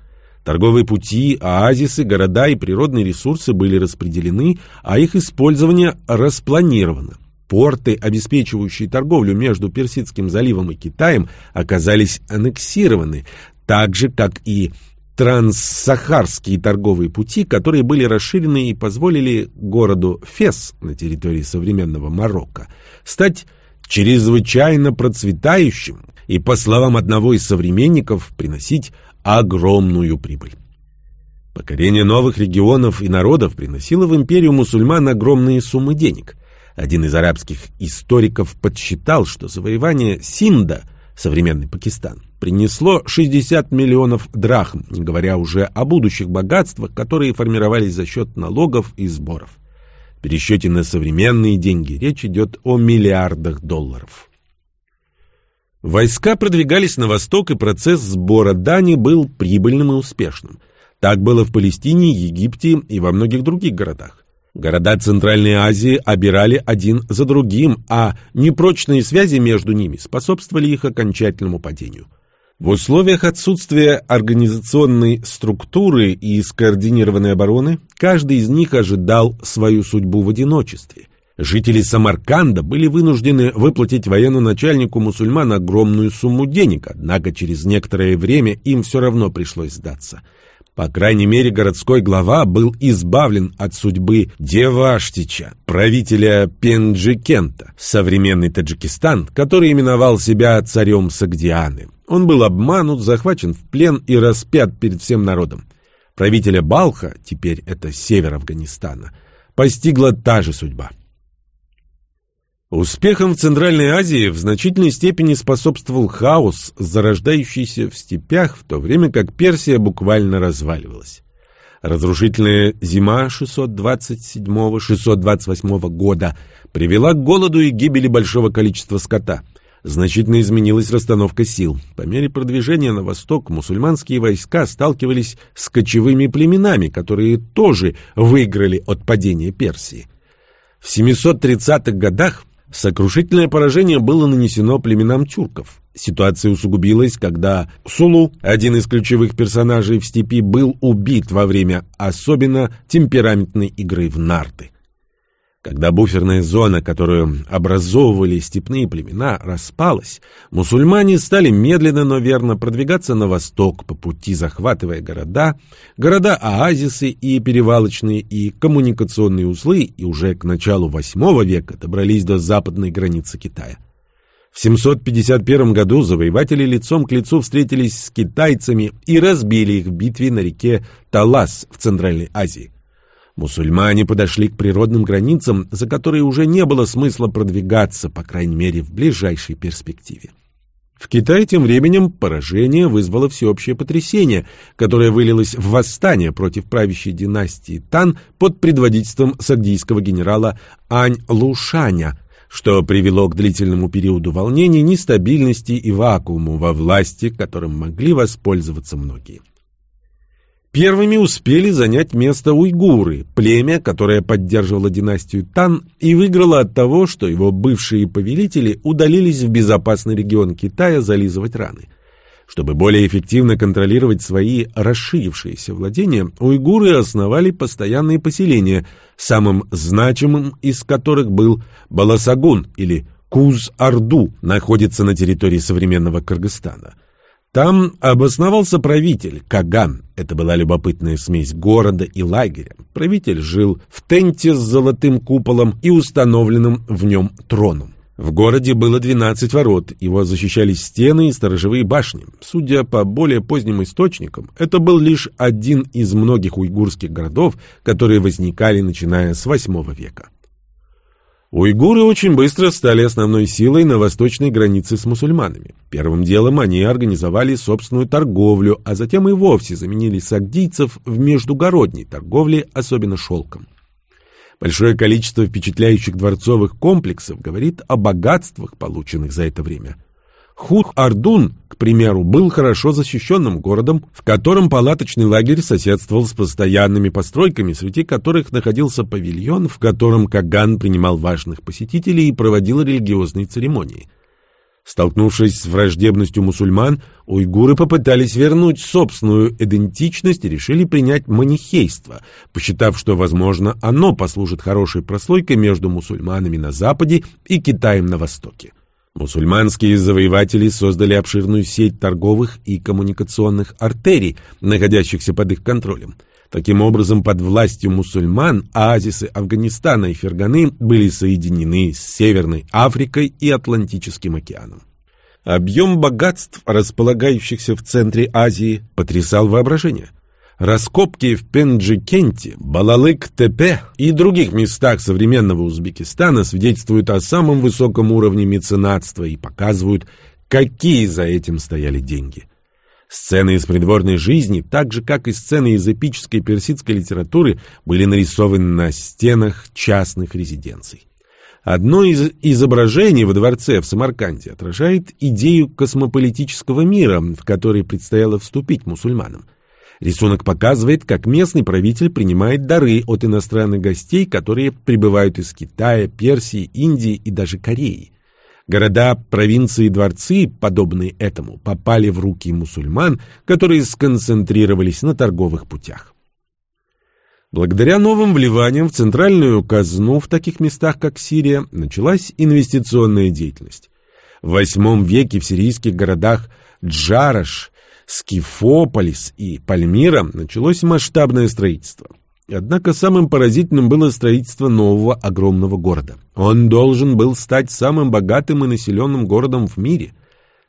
Торговые пути, оазисы, города и природные ресурсы были распределены, а их использование распланировано. Порты, обеспечивающие торговлю между Персидским заливом и Китаем, оказались аннексированы, так же, как и транссахарские торговые пути, которые были расширены и позволили городу Фес на территории современного Марокко стать чрезвычайно процветающим и, по словам одного из современников, приносить огромную прибыль. Покорение новых регионов и народов приносило в империю мусульман огромные суммы денег. Один из арабских историков подсчитал, что завоевание Синда, современный Пакистан, принесло 60 миллионов драхм, не говоря уже о будущих богатствах, которые формировались за счет налогов и сборов. В пересчете на современные деньги речь идет о миллиардах долларов. Войска продвигались на восток, и процесс сбора дани был прибыльным и успешным. Так было в Палестине, Египте и во многих других городах. Города Центральной Азии обирали один за другим, а непрочные связи между ними способствовали их окончательному падению. В условиях отсутствия организационной структуры и скоординированной обороны каждый из них ожидал свою судьбу в одиночестве. Жители Самарканда были вынуждены выплатить военному начальнику мусульман огромную сумму денег, однако через некоторое время им все равно пришлось сдаться. По крайней мере, городской глава был избавлен от судьбы Деваштича, правителя Пенджикента, современный Таджикистан, который именовал себя царем Сагдианы. Он был обманут, захвачен в плен и распят перед всем народом. Правителя Балха, теперь это север Афганистана, постигла та же судьба. Успехом в Центральной Азии в значительной степени способствовал хаос, зарождающийся в степях, в то время как Персия буквально разваливалась. Разрушительная зима 627-628 года привела к голоду и гибели большого количества скота. Значительно изменилась расстановка сил. По мере продвижения на восток мусульманские войска сталкивались с кочевыми племенами, которые тоже выиграли от падения Персии. В 730-х годах Сокрушительное поражение было нанесено племенам тюрков. Ситуация усугубилась, когда Сулу, один из ключевых персонажей в степи, был убит во время особенно темпераментной игры в нарты. Когда буферная зона, которую образовывали степные племена, распалась, мусульмане стали медленно, но верно продвигаться на восток по пути, захватывая города, города-оазисы и перевалочные и коммуникационные узлы, и уже к началу VIII века добрались до западной границы Китая. В 751 году завоеватели лицом к лицу встретились с китайцами и разбили их в битве на реке Талас в Центральной Азии. Мусульмане подошли к природным границам, за которые уже не было смысла продвигаться, по крайней мере, в ближайшей перспективе. В Китае тем временем поражение вызвало всеобщее потрясение, которое вылилось в восстание против правящей династии Тан под предводительством сагдийского генерала Ань Лушаня, что привело к длительному периоду волнений, нестабильности и вакууму во власти, которым могли воспользоваться многие. Первыми успели занять место уйгуры, племя, которое поддерживало династию Тан и выиграло от того, что его бывшие повелители удалились в безопасный регион Китая зализывать раны. Чтобы более эффективно контролировать свои расширившиеся владения, уйгуры основали постоянные поселения, самым значимым из которых был Баласагун или Куз-Арду, находится на территории современного Кыргызстана – там обосновался правитель, Каган. Это была любопытная смесь города и лагеря. Правитель жил в тенте с золотым куполом и установленным в нем троном. В городе было 12 ворот, его защищали стены и сторожевые башни. Судя по более поздним источникам, это был лишь один из многих уйгурских городов, которые возникали начиная с VIII века. Уйгуры очень быстро стали основной силой на восточной границе с мусульманами. Первым делом они организовали собственную торговлю, а затем и вовсе заменили сагдийцев в междугородней торговле, особенно шелком. Большое количество впечатляющих дворцовых комплексов говорит о богатствах, полученных за это время. Худ-Ардун, к примеру, был хорошо защищенным городом, в котором палаточный лагерь соседствовал с постоянными постройками, среди которых находился павильон, в котором Каган принимал важных посетителей и проводил религиозные церемонии. Столкнувшись с враждебностью мусульман, уйгуры попытались вернуть собственную идентичность и решили принять манихейство, посчитав, что, возможно, оно послужит хорошей прослойкой между мусульманами на Западе и Китаем на Востоке. Мусульманские завоеватели создали обширную сеть торговых и коммуникационных артерий, находящихся под их контролем. Таким образом, под властью мусульман оазисы Афганистана и Ферганы были соединены с Северной Африкой и Атлантическим океаном. Объем богатств, располагающихся в центре Азии, потрясал воображение – Раскопки в Пенджикенте, Балалык-Тепе и других местах современного Узбекистана свидетельствуют о самом высоком уровне меценатства и показывают, какие за этим стояли деньги. Сцены из придворной жизни, так же как и сцены из эпической персидской литературы, были нарисованы на стенах частных резиденций. Одно из изображений во дворце в Самарканде отражает идею космополитического мира, в который предстояло вступить мусульманам. Рисунок показывает, как местный правитель принимает дары от иностранных гостей, которые прибывают из Китая, Персии, Индии и даже Кореи. Города, провинции и дворцы, подобные этому, попали в руки мусульман, которые сконцентрировались на торговых путях. Благодаря новым вливаниям в центральную казну в таких местах, как Сирия, началась инвестиционная деятельность. В VIII веке в сирийских городах Джараш, Скифополис и Пальмира началось масштабное строительство. Однако самым поразительным было строительство нового огромного города. Он должен был стать самым богатым и населенным городом в мире.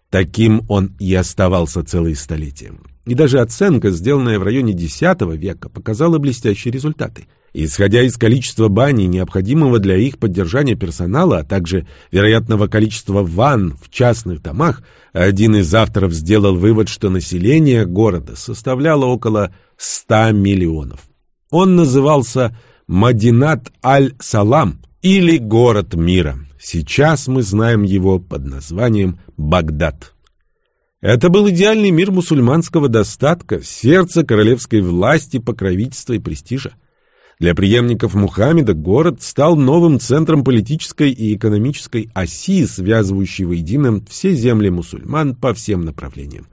Таким он и оставался целые столетия. И даже оценка, сделанная в районе X века, показала блестящие результаты – Исходя из количества бани, необходимого для их поддержания персонала, а также вероятного количества ванн в частных домах, один из авторов сделал вывод, что население города составляло около 100 миллионов. Он назывался Мадинат Аль-Салам или Город мира. Сейчас мы знаем его под названием Багдад. Это был идеальный мир мусульманского достатка, сердце королевской власти, покровительства и престижа. Для преемников Мухаммеда город стал новым центром политической и экономической оси, связывающей воедино все земли мусульман по всем направлениям.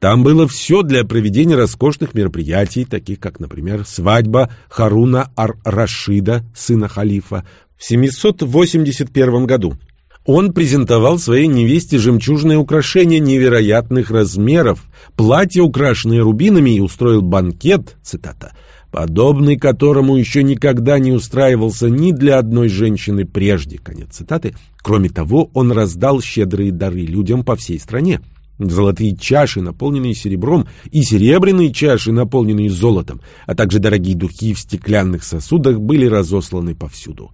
Там было все для проведения роскошных мероприятий, таких как, например, свадьба Харуна ар-Рашида, сына халифа, в 781 году. Он презентовал своей невесте жемчужные украшения невероятных размеров, платье, украшенное рубинами, и устроил банкет, цитата, подобный которому еще никогда не устраивался ни для одной женщины прежде. Конец цитаты. Кроме того, он раздал щедрые дары людям по всей стране. Золотые чаши, наполненные серебром, и серебряные чаши, наполненные золотом, а также дорогие духи в стеклянных сосудах были разосланы повсюду.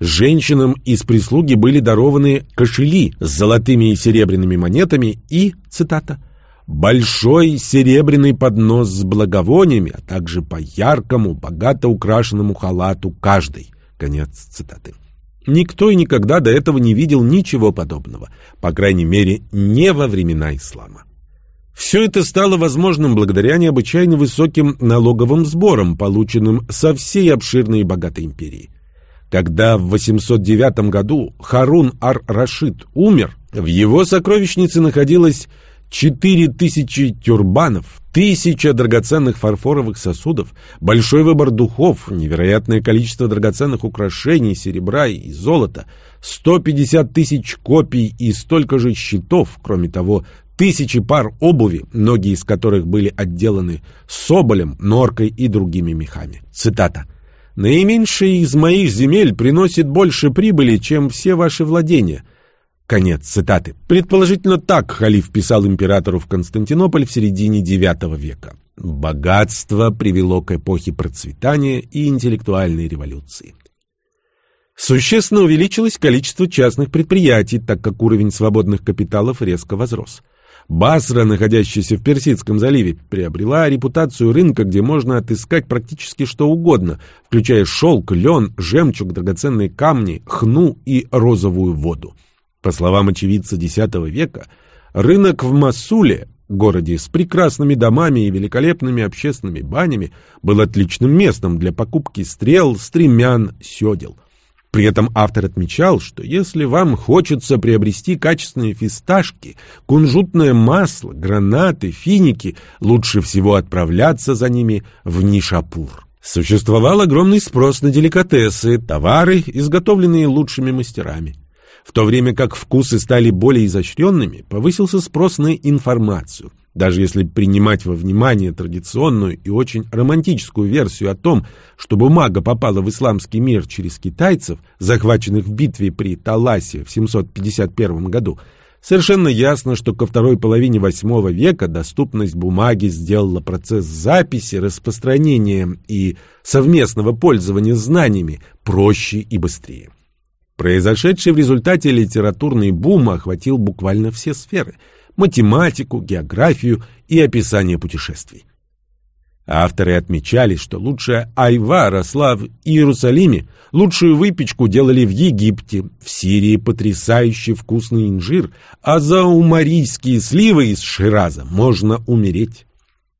Женщинам из прислуги были дарованы кошели с золотыми и серебряными монетами и, цитата, большой серебряный поднос с благовониями, а также по яркому, богато украшенному халату каждой. Конец цитаты. Никто и никогда до этого не видел ничего подобного, по крайней мере, не во времена ислама. Все это стало возможным благодаря необычайно высоким налоговым сборам, полученным со всей обширной и богатой империи. Когда в 809 году Харун ар-Рашид умер, в его сокровищнице находилось Четыре тысячи тюрбанов, тысяча драгоценных фарфоровых сосудов, большой выбор духов, невероятное количество драгоценных украшений, серебра и золота, 150 тысяч копий и столько же щитов, кроме того, тысячи пар обуви, многие из которых были отделаны соболем, норкой и другими мехами. Цитата. «Наименьшие из моих земель приносит больше прибыли, чем все ваши владения». Конец цитаты. Предположительно так халиф писал императору в Константинополь в середине IX века. Богатство привело к эпохе процветания и интеллектуальной революции. Существенно увеличилось количество частных предприятий, так как уровень свободных капиталов резко возрос. Басра, находящаяся в Персидском заливе, приобрела репутацию рынка, где можно отыскать практически что угодно, включая шелк, лен, жемчуг, драгоценные камни, хну и розовую воду. По словам очевидца X века, рынок в Масуле, городе с прекрасными домами и великолепными общественными банями, был отличным местом для покупки стрел, стремян, седел. При этом автор отмечал, что если вам хочется приобрести качественные фисташки, кунжутное масло, гранаты, финики, лучше всего отправляться за ними в Нишапур. Существовал огромный спрос на деликатесы, товары, изготовленные лучшими мастерами. В то время как вкусы стали более изощренными, повысился спрос на информацию. Даже если принимать во внимание традиционную и очень романтическую версию о том, что бумага попала в исламский мир через китайцев, захваченных в битве при Таласе в 751 году, совершенно ясно, что ко второй половине VIII века доступность бумаги сделала процесс записи, распространения и совместного пользования знаниями проще и быстрее. Произошедший в результате литературный бум охватил буквально все сферы – математику, географию и описание путешествий. Авторы отмечали, что лучшая айва росла в Иерусалиме, лучшую выпечку делали в Египте, в Сирии потрясающе вкусный инжир, а за умарийские сливы из Шираза можно умереть.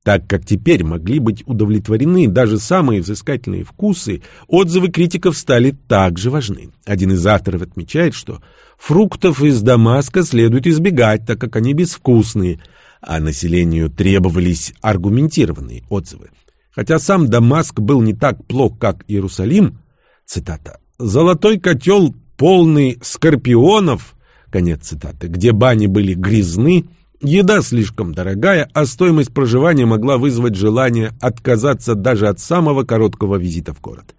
Так как теперь могли быть удовлетворены даже самые взыскательные вкусы, отзывы критиков стали также важны. Один из авторов отмечает, что фруктов из Дамаска следует избегать, так как они безвкусные, а населению требовались аргументированные отзывы. Хотя сам Дамаск был не так плох, как Иерусалим, цитата, «золотой котел, полный скорпионов», конец цитаты, где бани были грязны, Еда слишком дорогая, а стоимость проживания могла вызвать желание отказаться даже от самого короткого визита в город.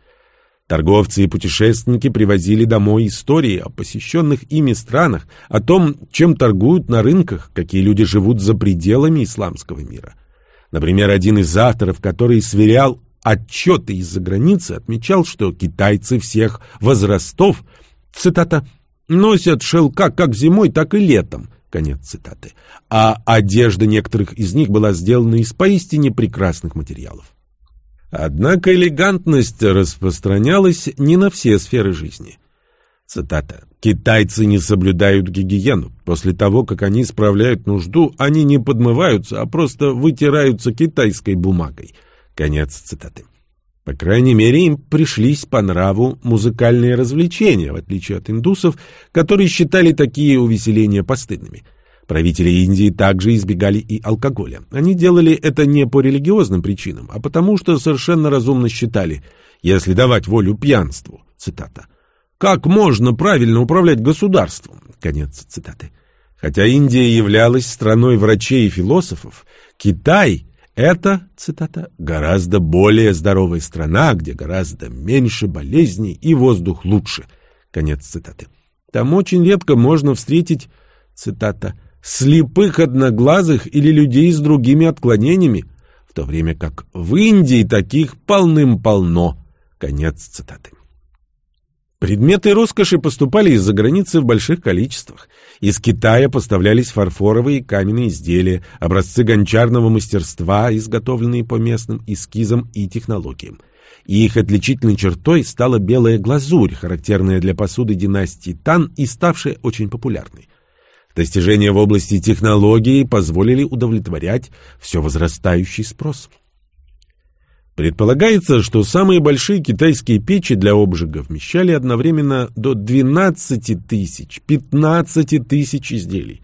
Торговцы и путешественники привозили домой истории о посещенных ими странах, о том, чем торгуют на рынках, какие люди живут за пределами исламского мира. Например, один из авторов, который сверял отчеты из-за границы, отмечал, что китайцы всех возрастов, цитата, «носят шелка как зимой, так и летом», Конец цитаты. А одежда некоторых из них была сделана из поистине прекрасных материалов. Однако элегантность распространялась не на все сферы жизни. Цитата. «Китайцы не соблюдают гигиену. После того, как они справляют нужду, они не подмываются, а просто вытираются китайской бумагой». Конец цитаты. По крайней мере, им пришлись по нраву музыкальные развлечения, в отличие от индусов, которые считали такие увеселения постыдными. Правители Индии также избегали и алкоголя. Они делали это не по религиозным причинам, а потому что совершенно разумно считали, если давать волю пьянству, цитата, «Как можно правильно управлять государством?» Конец цитаты. Хотя Индия являлась страной врачей и философов, Китай это, цитата, гораздо более здоровая страна, где гораздо меньше болезней и воздух лучше. Конец цитаты. Там очень редко можно встретить, цитата, слепых одноглазых или людей с другими отклонениями, в то время как в Индии таких полным-полно. Конец цитаты. Предметы роскоши поступали из-за границы в больших количествах. Из Китая поставлялись фарфоровые и каменные изделия, образцы гончарного мастерства, изготовленные по местным эскизам и технологиям. И их отличительной чертой стала белая глазурь, характерная для посуды династии Тан и ставшая очень популярной. Достижения в области технологии позволили удовлетворять все возрастающий спрос. Предполагается, что самые большие китайские печи для обжига вмещали одновременно до 12 тысяч, 15 тысяч изделий.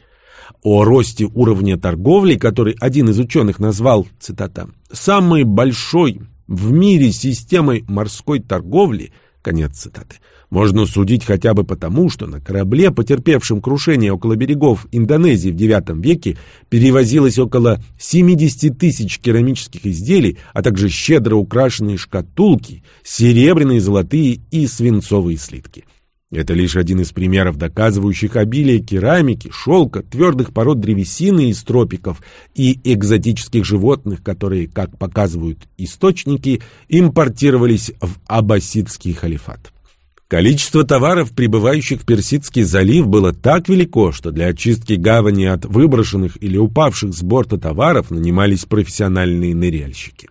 О росте уровня торговли, который один из ученых назвал, цитата, «самой большой в мире системой морской торговли», конец цитаты, можно судить хотя бы потому, что на корабле, потерпевшем крушение около берегов Индонезии в IX веке, перевозилось около 70 тысяч керамических изделий, а также щедро украшенные шкатулки, серебряные, золотые и свинцовые слитки. Это лишь один из примеров, доказывающих обилие керамики, шелка, твердых пород древесины из тропиков и экзотических животных, которые, как показывают источники, импортировались в Аббасидский халифат. Количество товаров, прибывающих в Персидский залив, было так велико, что для очистки гавани от выброшенных или упавших с борта товаров нанимались профессиональные ныряльщики.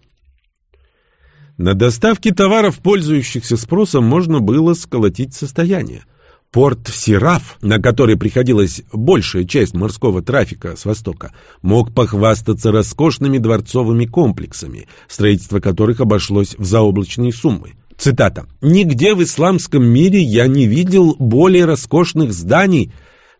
На доставке товаров, пользующихся спросом, можно было сколотить состояние. Порт Сираф, на который приходилась большая часть морского трафика с востока, мог похвастаться роскошными дворцовыми комплексами, строительство которых обошлось в заоблачные суммы. Цитата. «Нигде в исламском мире я не видел более роскошных зданий»,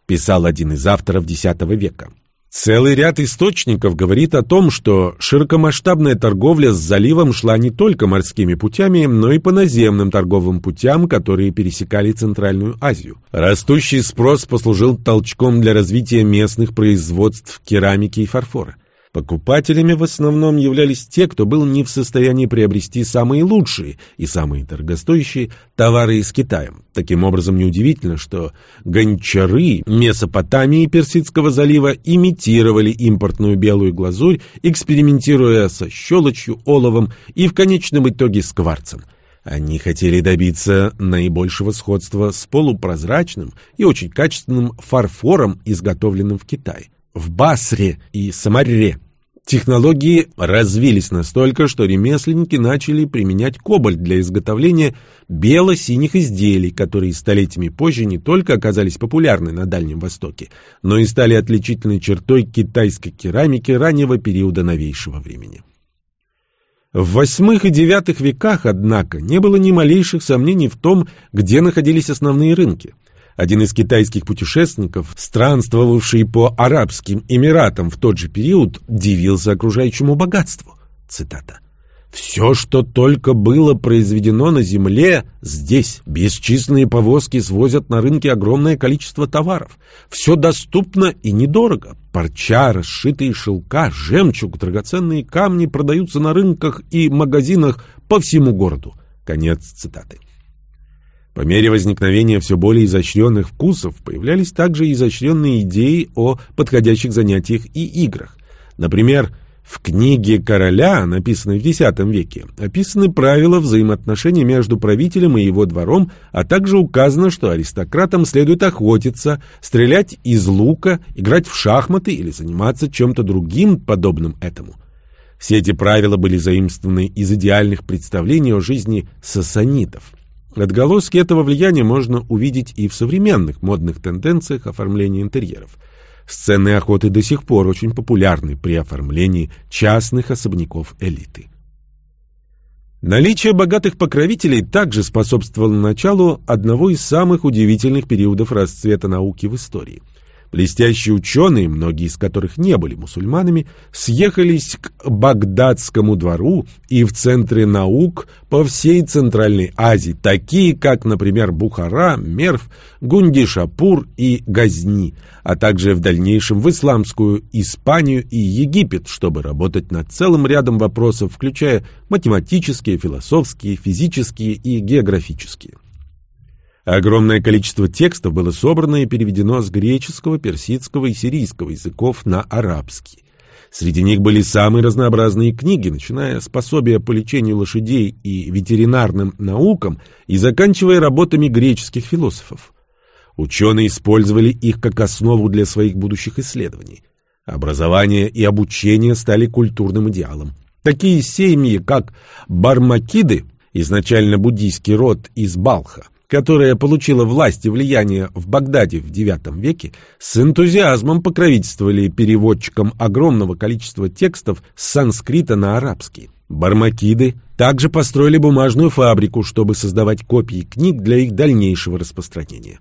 писал один из авторов X века. Целый ряд источников говорит о том, что широкомасштабная торговля с заливом шла не только морскими путями, но и по наземным торговым путям, которые пересекали Центральную Азию. Растущий спрос послужил толчком для развития местных производств керамики и фарфора. Покупателями в основном являлись те, кто был не в состоянии приобрести самые лучшие и самые дорогостоящие товары из Китая. Таким образом, неудивительно, что гончары Месопотамии и Персидского залива имитировали импортную белую глазурь, экспериментируя со щелочью, оловом и в конечном итоге с кварцем. Они хотели добиться наибольшего сходства с полупрозрачным и очень качественным фарфором, изготовленным в Китае в Басре и Самарре. Технологии развились настолько, что ремесленники начали применять кобальт для изготовления бело-синих изделий, которые столетиями позже не только оказались популярны на Дальнем Востоке, но и стали отличительной чертой китайской керамики раннего периода новейшего времени. В восьмых и девятых веках, однако, не было ни малейших сомнений в том, где находились основные рынки – один из китайских путешественников, странствовавший по Арабским Эмиратам в тот же период, дивился окружающему богатству. Цитата. «Все, что только было произведено на земле, здесь. Бесчисленные повозки свозят на рынке огромное количество товаров. Все доступно и недорого. Парча, расшитые шелка, жемчуг, драгоценные камни продаются на рынках и магазинах по всему городу». Конец цитаты. По мере возникновения все более изощренных вкусов появлялись также изощренные идеи о подходящих занятиях и играх. Например, в книге короля, написанной в X веке, описаны правила взаимоотношений между правителем и его двором, а также указано, что аристократам следует охотиться, стрелять из лука, играть в шахматы или заниматься чем-то другим, подобным этому. Все эти правила были заимствованы из идеальных представлений о жизни сасанитов. Отголоски этого влияния можно увидеть и в современных модных тенденциях оформления интерьеров. Сцены охоты до сих пор очень популярны при оформлении частных особняков элиты. Наличие богатых покровителей также способствовало началу одного из самых удивительных периодов расцвета науки в истории – Блестящие ученые, многие из которых не были мусульманами, съехались к Багдадскому двору и в центре наук по всей Центральной Азии, такие как, например, Бухара, Мерв, Гундишапур и Газни, а также в дальнейшем в исламскую Испанию и Египет, чтобы работать над целым рядом вопросов, включая математические, философские, физические и географические. Огромное количество текстов было собрано и переведено с греческого, персидского и сирийского языков на арабский. Среди них были самые разнообразные книги, начиная с пособия по лечению лошадей и ветеринарным наукам и заканчивая работами греческих философов. Ученые использовали их как основу для своих будущих исследований. Образование и обучение стали культурным идеалом. Такие семьи, как Бармакиды, изначально буддийский род из Балха, которая получила власть и влияние в Багдаде в IX веке, с энтузиазмом покровительствовали переводчикам огромного количества текстов с санскрита на арабский. Бармакиды также построили бумажную фабрику, чтобы создавать копии книг для их дальнейшего распространения.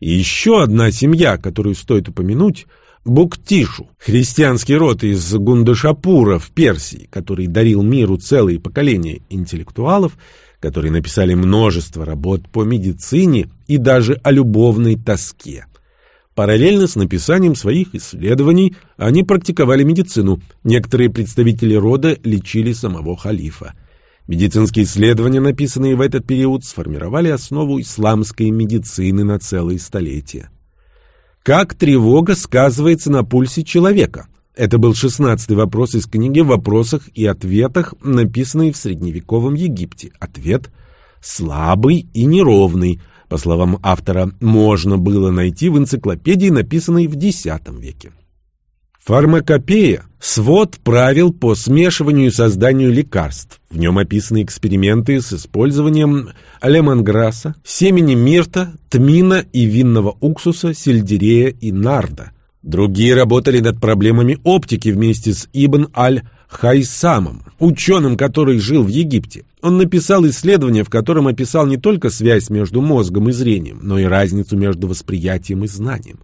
И еще одна семья, которую стоит упомянуть – Буктишу, христианский род из Гундашапура в Персии, который дарил миру целые поколения интеллектуалов, которые написали множество работ по медицине и даже о любовной тоске. Параллельно с написанием своих исследований они практиковали медицину. Некоторые представители рода лечили самого халифа. Медицинские исследования, написанные в этот период, сформировали основу исламской медицины на целые столетия. Как тревога сказывается на пульсе человека? Это был шестнадцатый вопрос из книги «В вопросах и ответах», написанной в средневековом Египте. Ответ «слабый и неровный», по словам автора, можно было найти в энциклопедии, написанной в X веке. Фармакопея – свод правил по смешиванию и созданию лекарств. В нем описаны эксперименты с использованием лемонграсса, семени мирта, тмина и винного уксуса, сельдерея и нарда – Другие работали над проблемами оптики вместе с Ибн аль-Хайсамом, ученым, который жил в Египте. Он написал исследование, в котором описал не только связь между мозгом и зрением, но и разницу между восприятием и знанием.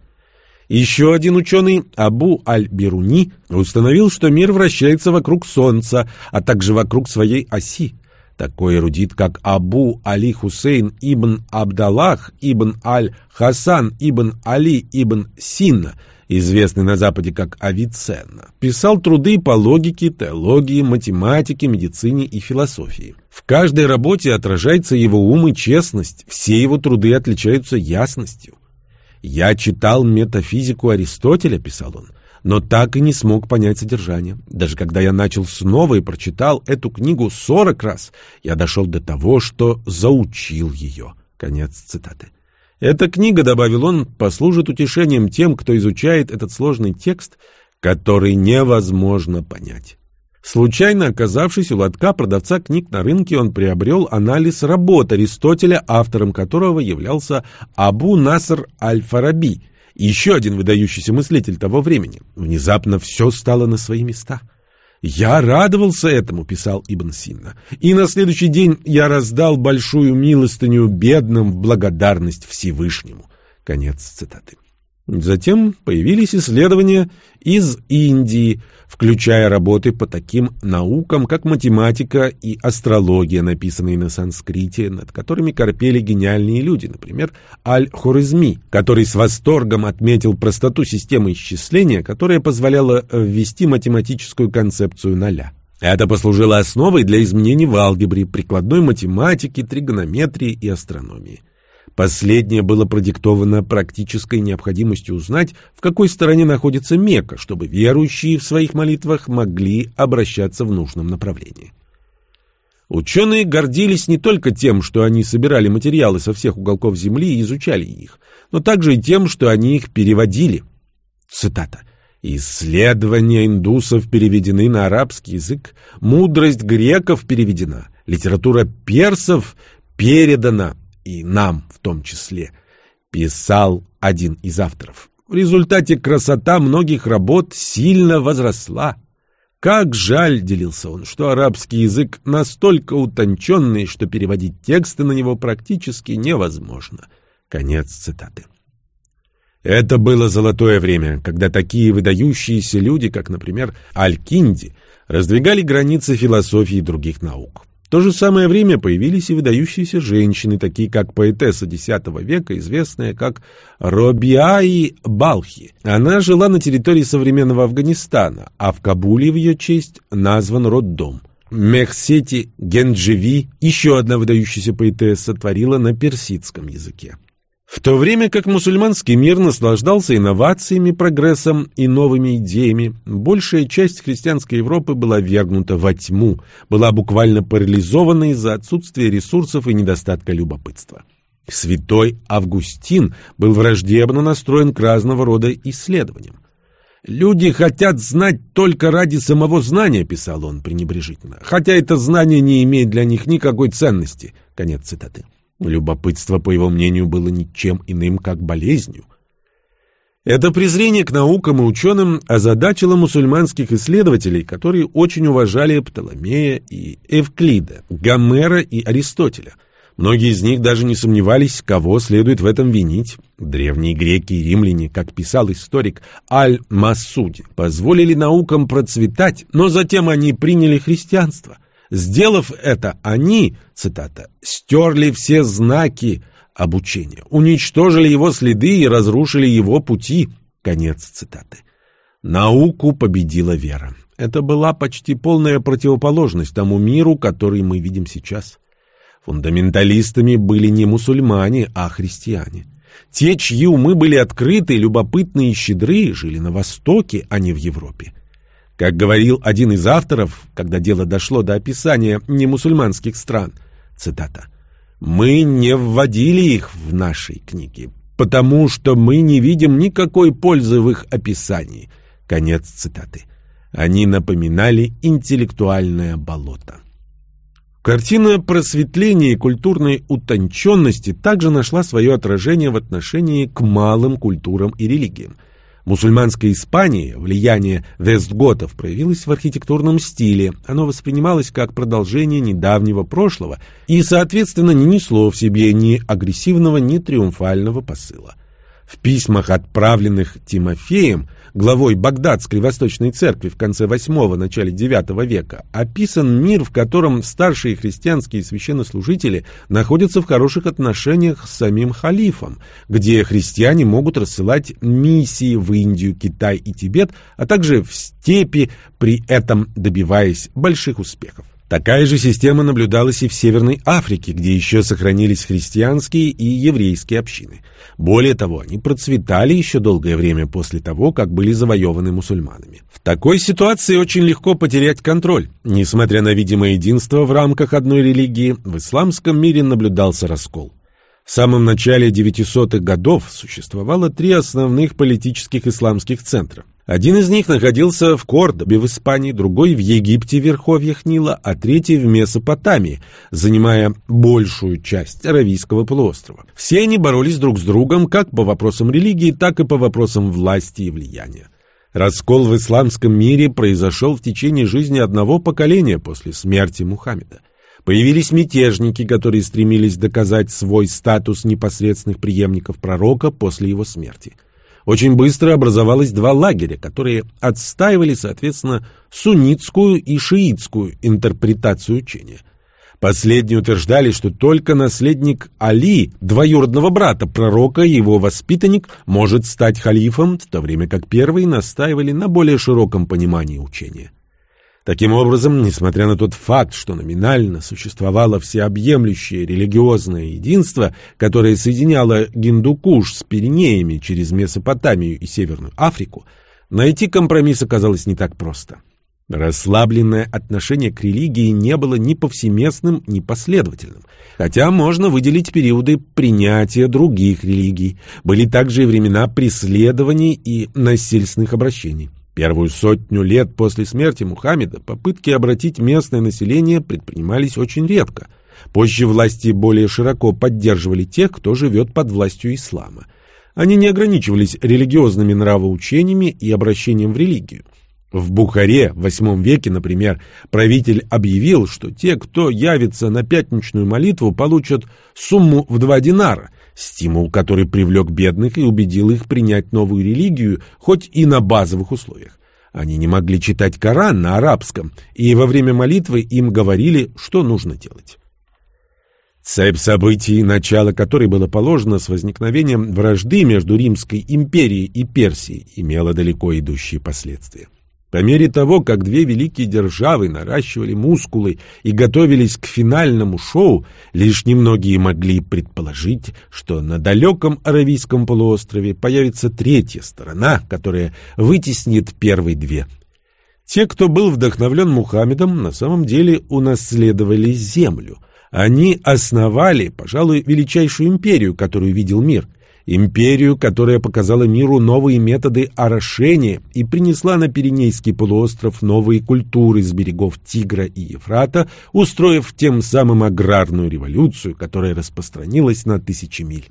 Еще один ученый, Абу аль-Бируни, установил, что мир вращается вокруг Солнца, а также вокруг своей оси. Такой эрудит, как Абу Али Хусейн ибн Абдаллах ибн аль-Хасан ибн Али ибн Синна, известный на Западе как Авиценна, писал труды по логике, теологии, математике, медицине и философии. В каждой работе отражается его ум и честность, все его труды отличаются ясностью. «Я читал метафизику Аристотеля», — писал он, но так и не смог понять содержание. Даже когда я начал снова и прочитал эту книгу сорок раз, я дошел до того, что заучил ее. Конец цитаты. Эта книга, добавил он, послужит утешением тем, кто изучает этот сложный текст, который невозможно понять. Случайно оказавшись у лотка продавца книг на рынке, он приобрел анализ работ Аристотеля, автором которого являлся Абу Наср Аль-Фараби, еще один выдающийся мыслитель того времени. Внезапно все стало на свои места. «Я радовался этому», — писал Ибн Синна, «и на следующий день я раздал большую милостыню бедным в благодарность Всевышнему». Конец цитаты. Затем появились исследования из Индии, включая работы по таким наукам, как математика и астрология, написанные на санскрите, над которыми корпели гениальные люди, например, Аль-Хорезми, который с восторгом отметил простоту системы исчисления, которая позволяла ввести математическую концепцию ноля. Это послужило основой для изменений в алгебре, прикладной математике, тригонометрии и астрономии. Последнее было продиктовано практической необходимостью узнать, в какой стороне находится Мекка, чтобы верующие в своих молитвах могли обращаться в нужном направлении. Ученые гордились не только тем, что они собирали материалы со всех уголков Земли и изучали их, но также и тем, что они их переводили. Цитата. «Исследования индусов переведены на арабский язык, мудрость греков переведена, литература персов передана, и нам в том числе, писал один из авторов. В результате красота многих работ сильно возросла. Как жаль, делился он, что арабский язык настолько утонченный, что переводить тексты на него практически невозможно. Конец цитаты. Это было золотое время, когда такие выдающиеся люди, как, например, Аль-Кинди, раздвигали границы философии и других наук. То же самое время появились и выдающиеся женщины, такие как поэтесса X века, известная как Робиаи Балхи. Она жила на территории современного Афганистана, а в Кабуле в ее честь назван роддом. Мехсети Генджеви, еще одна выдающаяся поэтесса, творила на персидском языке. В то время как мусульманский мир наслаждался инновациями, прогрессом и новыми идеями, большая часть христианской Европы была вергнута во тьму, была буквально парализована из-за отсутствия ресурсов и недостатка любопытства. Святой Августин был враждебно настроен к разного рода исследованиям. «Люди хотят знать только ради самого знания», — писал он пренебрежительно, «хотя это знание не имеет для них никакой ценности». Конец цитаты. Любопытство, по его мнению, было ничем иным, как болезнью. Это презрение к наукам и ученым озадачило мусульманских исследователей, которые очень уважали Птоломея и Эвклида, Гомера и Аристотеля. Многие из них даже не сомневались, кого следует в этом винить. Древние греки и римляне, как писал историк Аль-Масуди, позволили наукам процветать, но затем они приняли христианство – Сделав это, они, цитата, «стерли все знаки обучения, уничтожили его следы и разрушили его пути». Конец цитаты. Науку победила вера. Это была почти полная противоположность тому миру, который мы видим сейчас. Фундаменталистами были не мусульмане, а христиане. Те, чьи умы были открыты, любопытны и щедры, жили на Востоке, а не в Европе. Как говорил один из авторов, когда дело дошло до описания немусульманских стран, цитата, «Мы не вводили их в нашей книге, потому что мы не видим никакой пользы в их описании». Конец цитаты. Они напоминали интеллектуальное болото. Картина просветления и культурной утонченности также нашла свое отражение в отношении к малым культурам и религиям – мусульманской Испании влияние вестготов проявилось в архитектурном стиле, оно воспринималось как продолжение недавнего прошлого и, соответственно, не несло в себе ни агрессивного, ни триумфального посыла. В письмах, отправленных Тимофеем, главой Багдадской Восточной Церкви в конце VIII – начале IX века, описан мир, в котором старшие христианские священнослужители находятся в хороших отношениях с самим халифом, где христиане могут рассылать миссии в Индию, Китай и Тибет, а также в степи, при этом добиваясь больших успехов. Такая же система наблюдалась и в Северной Африке, где еще сохранились христианские и еврейские общины. Более того, они процветали еще долгое время после того, как были завоеваны мусульманами. В такой ситуации очень легко потерять контроль. Несмотря на видимое единство в рамках одной религии, в исламском мире наблюдался раскол. В самом начале 900-х годов существовало три основных политических исламских центра. Один из них находился в Кордобе в Испании, другой в Египте в верховьях Нила, а третий в Месопотамии, занимая большую часть Аравийского полуострова. Все они боролись друг с другом как по вопросам религии, так и по вопросам власти и влияния. Раскол в исламском мире произошел в течение жизни одного поколения после смерти Мухаммеда. Появились мятежники, которые стремились доказать свой статус непосредственных преемников пророка после его смерти. Очень быстро образовалось два лагеря, которые отстаивали, соответственно, суннитскую и шиитскую интерпретацию учения. Последние утверждали, что только наследник Али, двоюродного брата пророка и его воспитанник, может стать халифом, в то время как первые настаивали на более широком понимании учения. Таким образом, несмотря на тот факт, что номинально существовало всеобъемлющее религиозное единство, которое соединяло Гиндукуш с Пиренеями через Месопотамию и Северную Африку, найти компромисс оказалось не так просто. Расслабленное отношение к религии не было ни повсеместным, ни последовательным. Хотя можно выделить периоды принятия других религий. Были также и времена преследований и насильственных обращений. Первую сотню лет после смерти Мухаммеда попытки обратить местное население предпринимались очень редко. Позже власти более широко поддерживали тех, кто живет под властью ислама. Они не ограничивались религиозными нравоучениями и обращением в религию. В Бухаре в VIII веке, например, правитель объявил, что те, кто явится на пятничную молитву, получат сумму в два динара – стимул, который привлек бедных и убедил их принять новую религию, хоть и на базовых условиях. Они не могли читать Коран на арабском, и во время молитвы им говорили, что нужно делать. Цепь событий, начало которой было положено с возникновением вражды между Римской империей и Персией, имела далеко идущие последствия. По мере того, как две великие державы наращивали мускулы и готовились к финальному шоу, лишь немногие могли предположить, что на далеком Аравийском полуострове появится третья сторона, которая вытеснит первые две. Те, кто был вдохновлен Мухаммедом, на самом деле унаследовали землю. Они основали, пожалуй, величайшую империю, которую видел мир – империю, которая показала миру новые методы орошения и принесла на Пиренейский полуостров новые культуры с берегов Тигра и Ефрата, устроив тем самым аграрную революцию, которая распространилась на тысячи миль.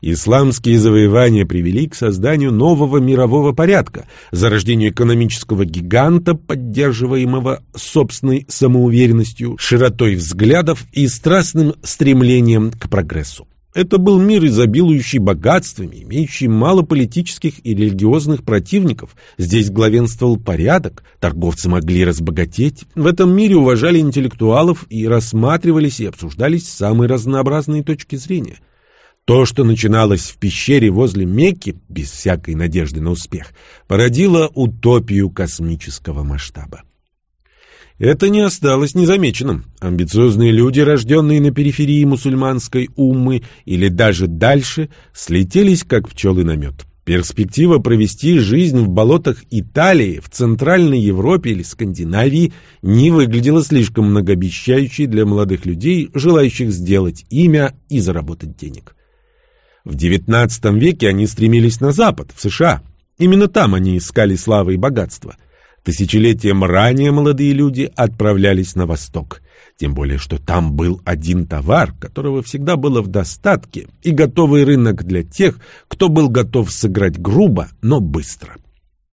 Исламские завоевания привели к созданию нового мирового порядка, зарождению экономического гиганта, поддерживаемого собственной самоуверенностью, широтой взглядов и страстным стремлением к прогрессу. Это был мир, изобилующий богатствами, имеющий мало политических и религиозных противников. Здесь главенствовал порядок, торговцы могли разбогатеть. В этом мире уважали интеллектуалов и рассматривались и обсуждались самые разнообразные точки зрения. То, что начиналось в пещере возле Мекки, без всякой надежды на успех, породило утопию космического масштаба. Это не осталось незамеченным. Амбициозные люди, рожденные на периферии мусульманской уммы или даже дальше, слетелись как пчелы на мед. Перспектива провести жизнь в болотах Италии, в Центральной Европе или Скандинавии не выглядела слишком многообещающей для молодых людей, желающих сделать имя и заработать денег. В XIX веке они стремились на Запад, в США. Именно там они искали славы и богатства – Тысячелетием ранее молодые люди отправлялись на восток. Тем более, что там был один товар, которого всегда было в достатке, и готовый рынок для тех, кто был готов сыграть грубо, но быстро.